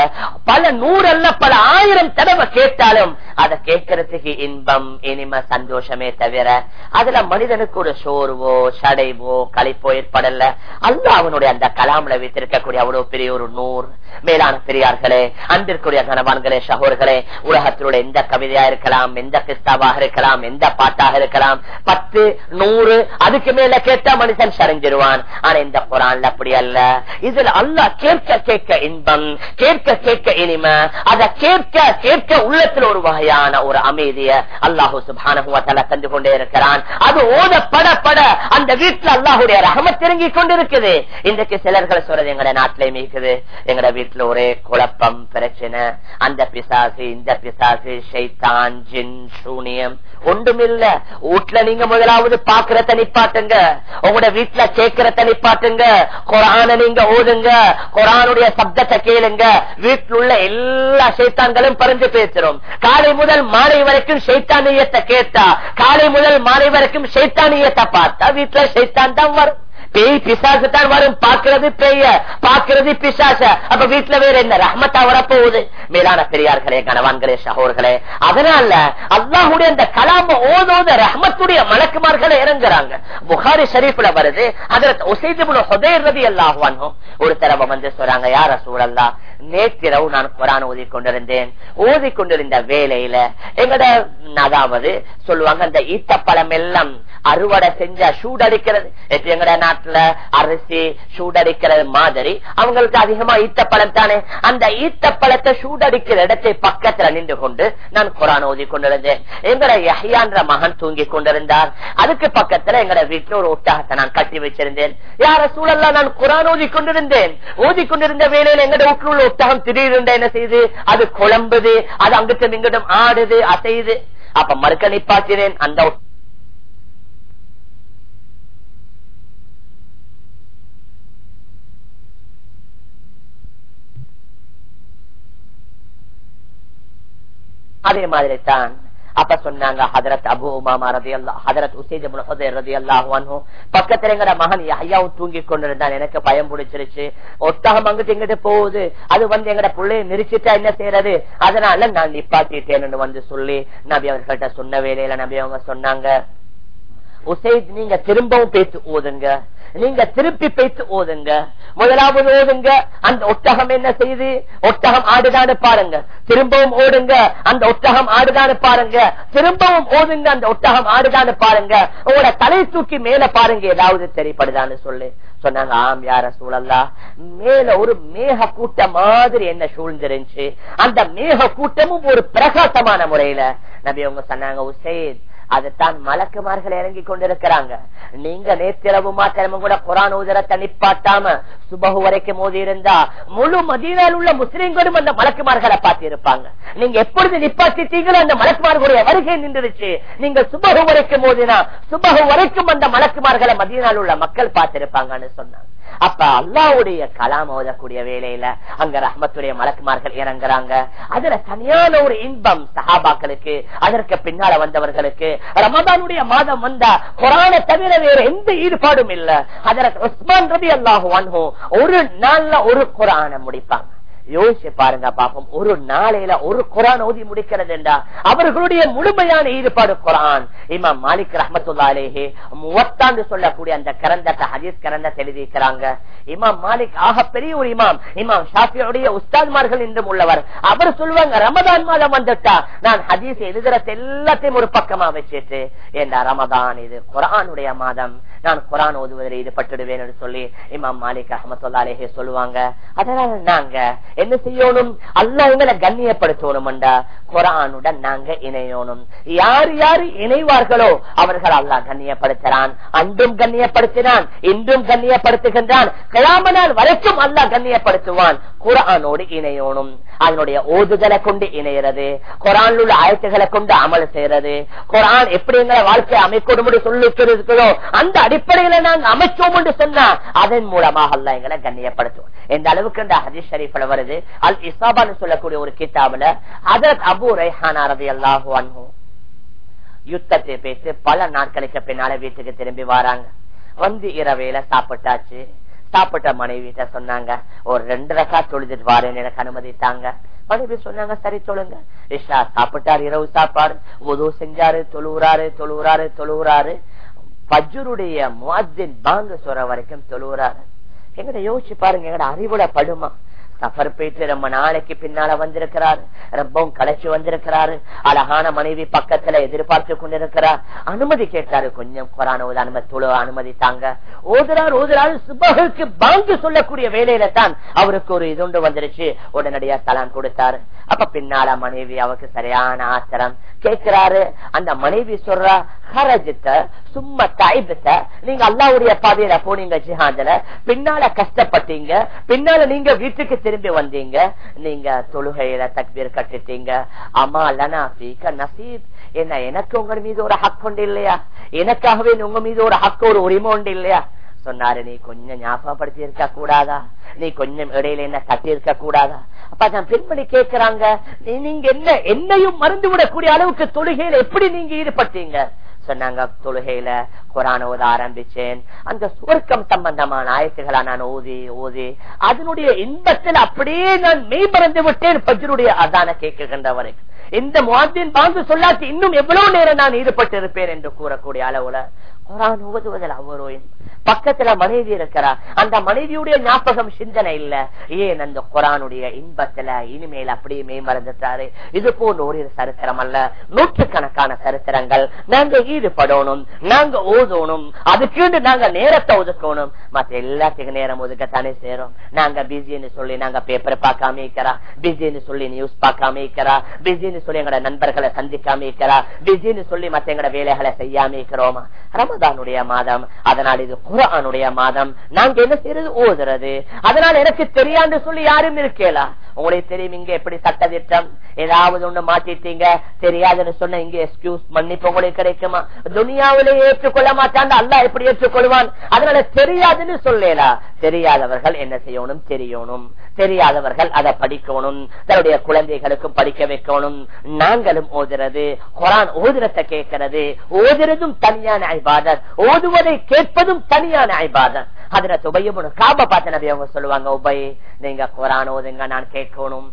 S2: பல நூறு அல்ல பல ஆயிரம் தடவை கேட்டாலும் அதை கேட்கறதுக்கு இன்பம் இனிம சந்தோஷமே தவிர அதுல மனிதனுக்கு ஒரு சோர்வோ சடைவோ கழிப்போ ஏற்படல. அல்ல அவனுடைய அந்த கலாமில வைத்திருக்கக்கூடிய அவ்வளவு பெரிய ஒரு நூறு மேலான பெரியார்களே அன்பிற்குரிய கனவான்களே சகோர்களே உலகத்தினுடைய எந்த கவிதையா இருக்கலாம் எந்த கிறிஸ்தாவாக இருக்கலாம் எந்த பாட்டாக இருக்கலாம் பத்து நூறு அதுக்கு மேல கேட்டா மனுஷன் சரிஞ்சிருவான். ஆனா இந்த குரான்ல அப்படி அல்ல. இது இதுல அல்லா கேட்க கேட்க இன்பம் கேட்க கேட்க இனிமை அதை கேட்க கேட்க உள்ளத்துல ஒரு வகையான ஒரு அமைதிய அல்லாஹு சுபான தந்து கொண்டே இருக்கிறான். அது ஓதப்பட பட அந்த வீட்டுல அல்லாஹுடைய ரகமத் திருங்கி கொண்டிருக்குது. இன்றைக்கு சிலர்களை சொல்றது எங்கட நாட்டிலே மீக்குது எங்கட வீட்டுல ஒரே குழப்பம் பிரச்சனை. அந்த பிசாசு இந்த பிசாசு ஷைத்தான் ஜின் சூனியம் ஒன்றுமில்ல. வீட்டுல நீங்க முதலாவது பாக்குறத நிப்பாட்டுங்க. உங்களோட வீட்டுல கேட்கறத நிப்பாட்டுங்க. குரான நீங்க ஓத ஓதுங்க குரானுடைய சப்தத்தை கேளுங்க. வீட்டில் உள்ள எல்லா சைத்தான்களும் பறிஞ்சு பேசுறோம் காலை முதல் மாலை வரைக்கும் சைத்தானியத்தை கேட்டா காலை முதல் மாலை வரைக்கும் சைத்தானியத்தை பார்த்தா வீட்டுல சைத்தான் தான் வரும். பேய் பிசாசு தான் வரும். பாக்குறது பேய பாக்குறது பிசாச. அப்ப வீட்டுல வேற என்ன ரஹ்மத்தா வரப்போகுது? மேலான பெரியார்களே கணவான்களே சகோர்களே அதனால அல்லாஹுடைய அந்த கலாம ஓதோத ரஹ்மத்துடைய மலக்குமார்களை இறங்குறாங்க. புகாரி ஷரீஃப்ல வருது. அதுல உசைதுபுல ஹுதைர் ரதி ஒரு தடவை வந்து சொல்றாங்க யார சூழல்லா நேற்றிரவு நான் குரான் ஓதி கொண்டிருந்தேன். ஓதி கொண்டிருந்த வேலையில எங்கட அதாவது சொல்லுவாங்க அந்த ஈத்தப்பழம் எல்லாம் அறுவடை செஞ்சா சூடடிக்கிறது. எங்கட நான் நாட்டுல அரிசி சூடடிக்கிறது மாதிரி அவங்களுக்கு அதிகமா ஈத்தப்பழம் தானே? அந்த ஈத்தப்பழத்தை சூடடிக்கிற இடத்தை பக்கத்துல நின்று கொண்டு நான் குரான் ஓதி கொண்டிருந்தேன். எங்கட யஹியான்ற மகன் தூங்கி கொண்டிருந்தார். அதுக்கு பக்கத்துல எங்கட வீட்டுல ஒரு ஒட்டகத்தை நான் கட்டி வச்சிருந்தேன். யார சூழல்லாம் நான் குரான் ஓதி கொண்டிருந்தேன். ஓதி கொண்டிருந்த வேலையில் எங்கட வீட்டுல உள்ள ஒட்டகம் திடீர்னு என்ன செய்யுது அது குழம்புது. அது அங்கிட்டும் இங்கிட்டும் ஆடுது அசையுது. அப்ப மறுக்க நிப்பாத்தினேன் அந்த அதே மாதிரி தான் அப்ப சொன்னாங்க ஹதரத் அபு உமாமா ரதி அல்லா ஹதரத் உசேஜ் ரதி அல்லாஹு பக்கத்துல எங்கட மகன் ஐயாவும் தூங்கி கொண்டிருந்தான். எனக்கு பயம் பிடிச்சிருச்சு. ஒத்தகம் அங்கிட்டு எங்கிட்டு போகுது. அது வந்து எங்கட பிள்ளைய நெரிச்சிட்டா என்ன செய்யறது அதனால நான் நிப்பாட்டிட்டேன்னு வந்து சொல்லி நபி அவர்கள்ட்ட சொன்ன வேலையில நபி அவங்க சொன்னாங்க உசைத் நீங்க திரும்பவும் பேச்சு ஓதுங்க. நீங்க திருப்பி பேச்சு ஓதுங்க. முதலாவது ஓதுங்க. அந்த ஒட்டகம் என்ன செய்து ஒட்டகம் ஆடுதான்னு பாருங்க. திரும்பவும் ஓடுங்க. அந்த ஒட்டகம் ஆடுதான்னு பாருங்க. திரும்பவும் ஓதுங்க. அந்த ஒட்டகம் ஆடுதான்னு பாருங்க. உங்களோட தலை தூக்கி மேல பாருங்க. ஏதாவது தெரியப்படுதான்னு சொல்லி. சொன்னாங்க ஆம் யார சூழல்லா மேல ஒரு மேக கூட்டம் மாதிரி என்ன சூழ்ந்திருந்துச்சு. அந்த மேக கூட்டமும் ஒரு பிரகாசமான முறையில. நபி அவங்க சொன்னாங்க உசேத் அதுதான் மலக்குமார்கள் இறங்கி கொண்டிருக்கிறாங்க. நீங்க நேத்திரவு மாத்திரமும் கூட குரான் ஊதரத்தை நிப்பாட்டாம சுபகு வரைக்கும் மோதி இருந்தா முழு மதீனாவில் உள்ள முஸ்லீம்களும் அந்த மலக்குமார்களை பார்த்து இருப்பாங்க நீங்க எப்பொழுது நிப்பாட்டிட்டீங்களோ அந்த மலக்குமார்களுடைய வருகை நின்றுச்சு நீங்க சுபகு வரைக்கும் மோதினா சுபகு வரைக்கும் அந்த மலக்குமார்களை மதியனால் உள்ள மக்கள் பார்த்திருப்பாங்கன்னு சொன்னாங்க. அப்ப அல்லாவுடைய கலாம் ஓதக்கூடிய வேலையில அங்க ரஹ்மத்துடைய மலக்குமார்கள் இறங்குறாங்க. அதுல தனியான ஒரு இன்பம் சஹாபாக்களுக்கு அதற்கு பின்னால வந்தவர்களுக்கு ரமதானுடைய மாதம் வந்தா குரான தவிர வேற எந்த ஈடுபாடும் இல்ல. அதற்கு உஸ்மான் ரபி அல்லாஹு ஒரு நாள்ல ஒரு குரான முடிப்பாங்க. யோசிச்சு பாருங்க பாப்போம். ஒரு நாளையில ஒரு குரான் ஓதி முடிக்கிறது என்றா அவர்களுடைய முழுமையான ஈடுபாடு குரான். இமாம் மாலிக் ரஹமத்துல்லாலேஹே முவத்தாண்டு சொல்லக்கூடிய அந்த கரந்தத்தை ஹதீஸ் கரந்தத்தை எழுதியிருக்கிறாங்க. இமாம் மாலிக் ஆக பெரிய ஒரு இமாம். இமாம் ஷாஃபியுடைய உஸ்தாத்மார்கள் என்றும் உள்ளவர். அவர் சொல்லுவாங்க ரமதான் மாதம் வந்துட்டா. நான் ஹதீஸ் எழுதுறது எல்லாத்தையும் ஒரு பக்கமா வச்சுட்டு ஏண்டா ரமதான் இது? குரானுடைய மாதம். நான் குரான் ஓதுவதில் ஈடுபட்டுடுவேன் என்று சொல்லி இமாம் மாலிக் அஹமத்துல்லாலேஹே சொல்லுவாங்க. அதனால நாங்க என்ன செய்யணும்? அல்லாஹ் உங்களை கண்ணியப்படுத்தணும்டா குரானுடன் நாங்க இணையணும். யார் யாரு இணைவார்களோ அவர்கள் அல்லாஹ் கண்ணியப்படுத்துறான். அன்றும் கண்ணியப்படுத்தினான் இன்றும் கண்ணியப்படுத்துகின்றான். கிளாமனால் நாள் வரைக்கும் அல்லாஹ் கண்ணியப்படுத்துவான். குரானோடு இணையணும். அதனுடைய ஓதுதலை கொண்டு இணையிறது குரான் உள்ள ஆயத்துகளை கொண்டு அமல் செய்யறது குரான் எப்படி எங்களை வாழ்க்கையை அமைக்கணும் சொல்லிருக்கிறதோ அந்த அடிப்படையில நாங்கள் அமைச்சோம் என்று சொன்னா அதன் மூலமாக அல்ல எங்களை கண்ணியப்படுத்துவோம் எந்த அளவுக்கு இந்த ஹதீஸ் ஷரீஃபில் வருது? அல் இசாபான்னு சொல்லக்கூடிய ஒரு கிதாபுல அதற்கு அபு ரெஹானா ரதி அல்லாஹு யுத்தத்தை பேசி பல நாட்களுக்கு பின்னால வீட்டுக்கு திரும்பி வராங்க. வந்து இரவையில சாப்பிட்டாச்சு. சாப்பிட்ட மனைவிட்ட சொன்னாங்க ஒரு ரெண்டு ரக்கா தொழுதுட்டு வாரேன்னு எனக்கு அனுமதித்தாங்க. மனைவி சொன்னாங்க சரி சொல்லுங்க இஷா சாப்பிட்டாரு இரவு சாப்பாடு உதவு செஞ்சாரு தொழுவுறாரு தொழுவுறாரு தொழுவுறாரு. பஜ்ருடைய முவாத்தின் பாங்க சொல்ற வரைக்கும் தொழுவுறாரு. எங்கட யோசிச்சு பாருங்க எங்கட அறிவுல படுமா? சஃபர் போயிட்டு ரொம்ப நாளைக்கு பின்னால வந்திருக்கிறார். ரொம்பவும் களைச்சு வந்திருக்கிறாரு. அழகான மனைவி பக்கத்துல எதிர்பார்த்து கொண்டிருக்கிறார். அனுமதி கேட்டாரு. கொஞ்சம் குரான அனுமதி அனுமதி தாங்க. ஓதுறாரு ஓதுறாரு சுபகுக்கு பாங்கு சொல்லக்கூடிய வேலையில தான் அவருக்கு ஒரு இதுண்டு வந்துருச்சு. உடனடியா தலான் கொடுத்தாரு. அப்ப பின்னால மனைவி அவருக்கு சரியான ஆத்திரம். கேட்கிறாரு. அந்த மனைவி சொல்றா ஹரஜித்த சும்மா தாய்பத்த நீங்க அல்லாவுடைய பாதையில போனீங்க ஜிஹாதுல பின்னால கஷ்டப்பட்டீங்க பின்னால நீங்க வீட்டுக்கு திரும்பி வந்தீங்க நீங்க தொழுகையில தக்பீர் கட்டிட்டீங்க அம்மா லனா பீக்க நசீப் என்ன எனக்கு உங்க மீது ஒரு ஹக் உண்டு இல்லையா? எனக்காகவே உங்க மீது ஒரு ஹக்கு ஒரு உரிமை உண்டு இல்லையா? சொன்னாரு நீ கொஞ்சம் ஞாபகப்படுத்தி இருக்க கூடாதா? நீ கொஞ்சம் இடையில என்ன தட்டி இருக்க கூடாதா? அப்ப நான் பெண்மணி கேட்கிறாங்க நீங்க என்ன என்னையும் மறந்து விடக்கூடிய அளவுக்கு தொழுகையில எப்படி நீங்க ஈடுபட்டீங்க? சொன்னாங்க தொழுகையில குரான ஓத ஆரம்பிச்சேன். அந்த சுவர்க்கம் சம்பந்தமான ஆயத்துகளா நான் ஓதி ஓதி அதனுடைய இன்பத்தில் அப்படியே நான் மெய் மறந்து விட்டேன். பஜ்ருடைய அதான கேட்கின்றவரை. இந்த முவாத்தின் பாங்கு சொல்லாச்சு இன்னும் எவ்வளவு நேரம் நான் ஈடுபட்டு இருப்பேன் என்று கூறக்கூடிய அளவுல குரான் ஓதுவதில் அவ்வளோ பக்கத்துல மனைவி இருக்கிறா. அந்த மனைவியுடைய ஞாபகம் சிந்தனை இல்ல. ஏன் அந்த குரானுடைய இன்பத்துல இனிமேல் அப்படியே மேம்பறந்துட்டாரு இது போன்ற ஒரு சரித்திரம் அல்ல. நூற்றுக்கணக்கான சரித்திரங்கள். நாங்க ஈடுபடணும். நாங்க ஓதணும். அதுக்கு நாங்க நேரத்தை ஒதுக்கணும். மத்த எல்லாத்துக்கும் நேரம் ஒதுக்கத்தானே சேரும். நாங்க பிஸின்னு சொல்லி நாங்க பேப்பர் பார்க்காம இருக்கிறா. பிஸின்னு சொல்லி நியூஸ் பார்க்காம இருக்கிறா. பிஸின்னு சொல்லி எங்களோட நண்பர்களை சந்திக்காம இருக்கிறா. பிஸின்னு சொல்லி மத்த எங்களோட வேலைகளை செய்யாம இருக்கிறோமா? ரமதானுடைய மாதம் அதனால் இது குரானுடைய மாதம். நாங்க என்ன செய்யறது ஓதுறது. அதனால் எனக்கு தெரியாது சொல்லி யாரும் இருக்கேலா உங்களுக்கு தெரியும் இங்க எப்படி சட்ட திட்டம் ஏதாவது ஒண்ணு மாத்திட்டீங்க? தெரியாதுன்னு சொன்ன இங்க எக்ஸ்கியூஸ் மன்னிப்பு உங்களுக்கு கிடைக்குமா? துனியாவிலே ஏற்றுக்கொள்ள மாட்டான். அல்லா எப்படி ஏற்றுக்கொள்வான்? அதனால தெரியாதுன்னு சொல்லலா தெரியாதவர்கள் என்ன செய்யணும்? தெரியணும். தெரியாதவர்கள் அதை படிக்கணும். தன்னுடைய குழந்தைகளுக்கும் படிக்க வைக்கணும். நாங்களும் ஓதுறது. குரான் ஓதுறத கேட்கறது. ஓதுறதும் தனியான ஐபாதர் ஓதுவதை கேட்பதும் தனியான ஐபாதர் அதுல துபையும் காப பார்த்த நபி அவங்க சொல்லுவாங்க உபை நீங்க குரான் ஓதுங்க நான் கேட்கணும்.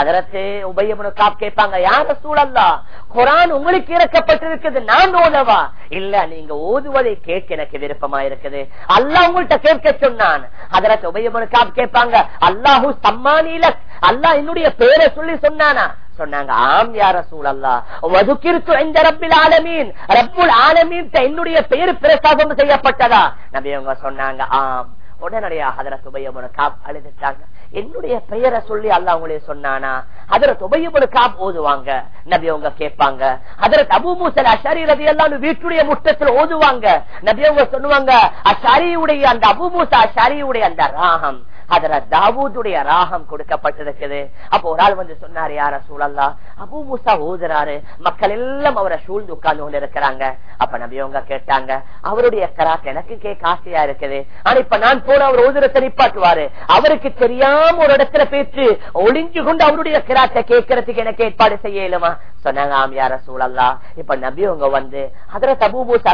S2: அதரத்து உபயமுனு காப் கேட்பாங்க யார சூழல்லா குரான் உங்களுக்கு இறக்கப்பட்டிருக்குது நான் ஓதவா? இல்ல நீங்க ஓதுவதை கேட்க எனக்கு விருப்பமா இருக்குது. அல்லா உங்கள்கிட்ட கேட்க சொன்னான். அதரத்து உபயமுனு காப் கேட்பாங்க அல்லாஹூ சம்மானில அல்லாஹ் என்னுடைய பேரை சொல்லி சொன்னானா? சொன்னாங்க ஆம் யார சூழல்லா வதுக்கிருத்து இந்த ரப்பில் ஆலமீன். ரப்புல் ஆலமீன் என்னுடைய பெயர் பிரசாதம் செய்யப்பட்டதா? நபி அவங்க சொன்னாங்க ஆம். உடனடியாக அதர சுபையமுன காப் அழுதுட்டாங்க. என்னுடைய பெயரை சொல்லி அல்ல அவங்களே சொன்னானா? அதர துபையமுன காப் ஓதுவாங்க நபி அவங்க கேட்பாங்க அதர அபுபூசல் அஷாரி ரவி எல்லாம் வீட்டுடைய முட்டத்தில் ஓதுவாங்க. நபி அவங்க சொல்லுவாங்க அஷாரியுடைய அந்த அபு அஷாரியுடைய அந்த ராகம் அதுல தாவூதுடைய ராகம் கொடுக்கப்பட்டிருக்குது. அப்போ ஒரு ஆள் வந்து சொன்னாரு யார சூழல்லா அபு மூசா ஓதுறாரு மக்கள் எல்லாம் அவரை சூழ்ந்து உட்கார்ந்து கொண்டு இருக்கிறாங்க அப்ப நபியவங்க கேட்டாங்க அவருடைய கராத் எனக்கு கேட்க ஆசையா இருக்குது. ஆனா இப்ப நான் போன அவர் ஓதுறத்தை நிப்பாட்டுவாரு. அவருக்கு தெரியாம ஒரு இடத்துல பேச்சு ஒளிஞ்சு கொண்டு அவருடைய கிராத்தை கேட்கறதுக்கு எனக்கு ஏற்பாடு செய்ய இயலுமா? சொன்னாங்க ஆம் யார சூழல்லா இப்ப நபியவங்க வந்து அதுல தபு மூசா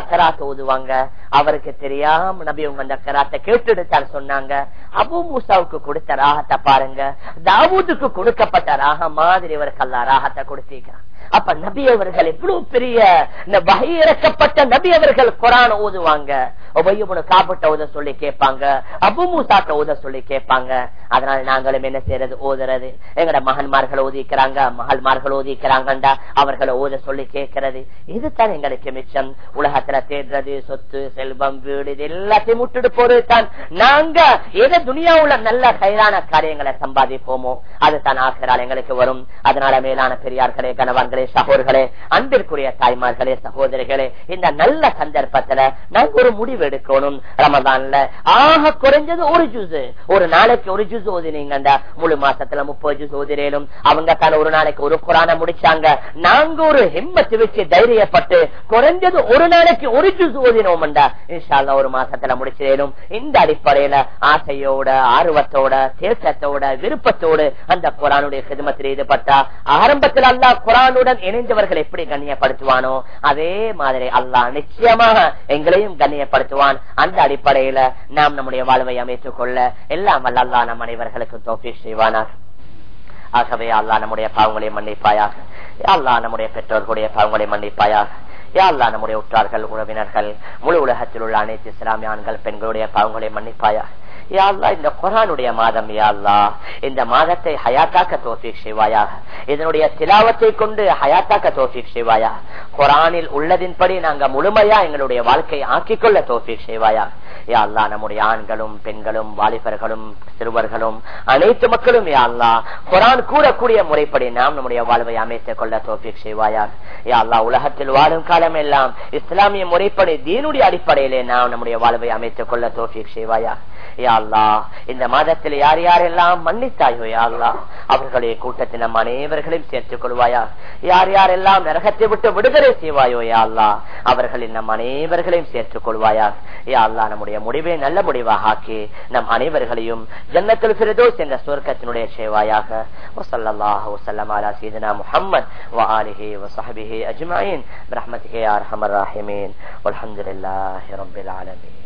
S2: ஓதுவாங்க அவருக்கு தெரியாம நபியவங்க அந்த கராத்தை கேட்டுடுத்தான்னு சொன்னாங்க. அபு மூசாவுக்கு கொடுத்த ராகத்தை பாருங்க. தாவூதுக்கு கொடுக்கப்பட்ட ராகம் மாதிரி இவருக்கு அல்லா ராகத்தை கொடுத்திருக்கிறான். அப்ப நபி அவர்கள் எவ்வளவு பெரிய வகை இறக்கப்பட்ட நபி அவர்கள் குரான் ஓதுவாங்க. உபயோக காப்பிட்ட ஓத சொல்லி கேட்பாங்க. அபு மூசாட்ட ஓத சொல்லி கேட்பாங்க. அதனால நாங்களும் என்ன செய்யறது? ஓதுறது. எங்கட மகன்மார்கள் ஓதிக்கிறாங்க மகள்மார்கள் ஓதிக்கிறாங்கண்டா அவர்களை ஓத சொல்லி கேட்கறது. இதுதான் எங்களுக்கு மிச்சம். உலகத்துல தேடுறது சொத்து செல்வம் வீடு இது எல்லாத்தையும் விட்டுட்டு போறது தான் நாங்க எதை துணியாவுல நல்ல கைதான காரியங்களை சம்பாதிப்போமோ அதுதான் ஆகிறால் எங்களுக்கு வரும். அதனால மேலான பெரியார்களே கணவான்களே சகோதர்களே அன்பிற்குரிய தாய்மார்களே சகோதரிகளே இந்த நல்ல சந்தர்ப்பத்துல நாங்க ஒரு முடிவு எடுக்கணும். ரமதான்ல ஆக குறைஞ்சது ஒரு ஜூஸ். ஒரு நாளைக்கு ஒரு ஜூஸ் ஓதினீங்கண்டா முழு மாசத்துல முப்பது ஜூஸ் ஓதினேலும். அவங்க தான் ஒரு நாளைக்கு ஒரு குரான முடிச்சாங்க. நாங்க ஒரு ஹிம்மத்து வச்சு தைரியப்பட்டு குறைஞ்சது ஒரு நாளைக்கு ஒரு ஜூஸ் ஓதினோம்டா இன்ஷால்ல ஒரு மாசத்துல முடிச்சிடலும் இந்த அடிப்படையில ஆசையோட ஆர்வத்தோட தேசத்தோட விருப்பத்தோடு அந்த குரானுடைய சிதமத்தில் ஈடுபட்டா ஆரம்பத்தில் அல்லா குரானுடன் இணைந்தவர்கள் எப்படி கண்ணியப்படுத்துவானோ அதே மாதிரி அல்லாஹ் நிச்சயமாக எங்களையும் கண்ணியப்படுத்துவான். அந்த அடிப்படையில நாம் நம்முடைய வாழ்வை அமைத்துக் கொள்ள எல்லாம் அல்லா நம் அனைவர்களுக்கு தோப்பி செய்வானார் ஆகவே அல்லா நம்முடைய பாவங்களை மன்னிப்பாயாக. அல்லா நம்முடைய பெற்றோர்களுடைய பாவங்களை மன்னிப்பாயாக. யாழ்லா நம்முடைய உற்றார்கள் உறவினர்கள் முழு உலகத்தில் உள்ள அனைத்து இஸ்லாமிய ஆண்கள் பெண்களுடைய பாவங்களை மன்னிப்பாயாக. யாழ்லா இந்த குரானுடைய மாதம் யாழ்லா இந்த மாதத்தை ஹயாத்தாக்க தோஃபிக் செய்வாயாக இதனுடைய திலாவத்தை கொண்டு ஹயாத்தாக்க தோஃபிக் செய்வாயா? குரானில் உள்ளதின்படி நாங்க முழுமையா எங்களுடைய வாழ்க்கையை ஆக்கிக்கொள்ள தோஃபிக் செய்வாயா? யாழ்லா நம்முடைய ஆண்களும் பெண்களும் வாலிபர்களும் சிறுவர்களும் அனைத்து மக்களும் யாழ்லா குரான் கூறக்கூடிய முறைப்படி நாம் நம்முடைய வாழ்வை அமைத்துக் கொள்ள தோஃபிக் செய்வாயா? யாழ்லா உலகத்தில் வாழும் காலம் எல்லாம் இஸ்லாமிய முறைப்படி தீனுடைய அடிப்படையிலே நாம் நம்முடைய வாழ்வை அமைத்துக் கொள்ள தோஃபிக் செய்வாயா? யாழ்லா இந்த மாதத்தில் யார் யாரெல்லாம் மன்னித்தாயோ யாழ்லா அவர்களுடைய கூட்டத்தில் நம் அனைவர்களையும் சேர்த்துக் கொள்வாயா யார் யாரெல்லாம் நரகத்தை விட்டு விடுதலை செய்வாயோ யாழ்லா அவர்களில் நம் அனைவர்களையும் சேர்த்துக் கொள்வாயா யாழ்லா நம்முடைய முடிவை நல்ல முடிவாக ஆக்கி நம் அனைவர்களையும் ஜன்னத்தில் பிரதோஸ் என்ற சுவர்க்கத்தினுடைய சேவாயாக وصلى وسلم على سيدنا محمد وآله وصحبه أجمعين برحمتك يا أرحم الراحمين والحمد لله رب العالمين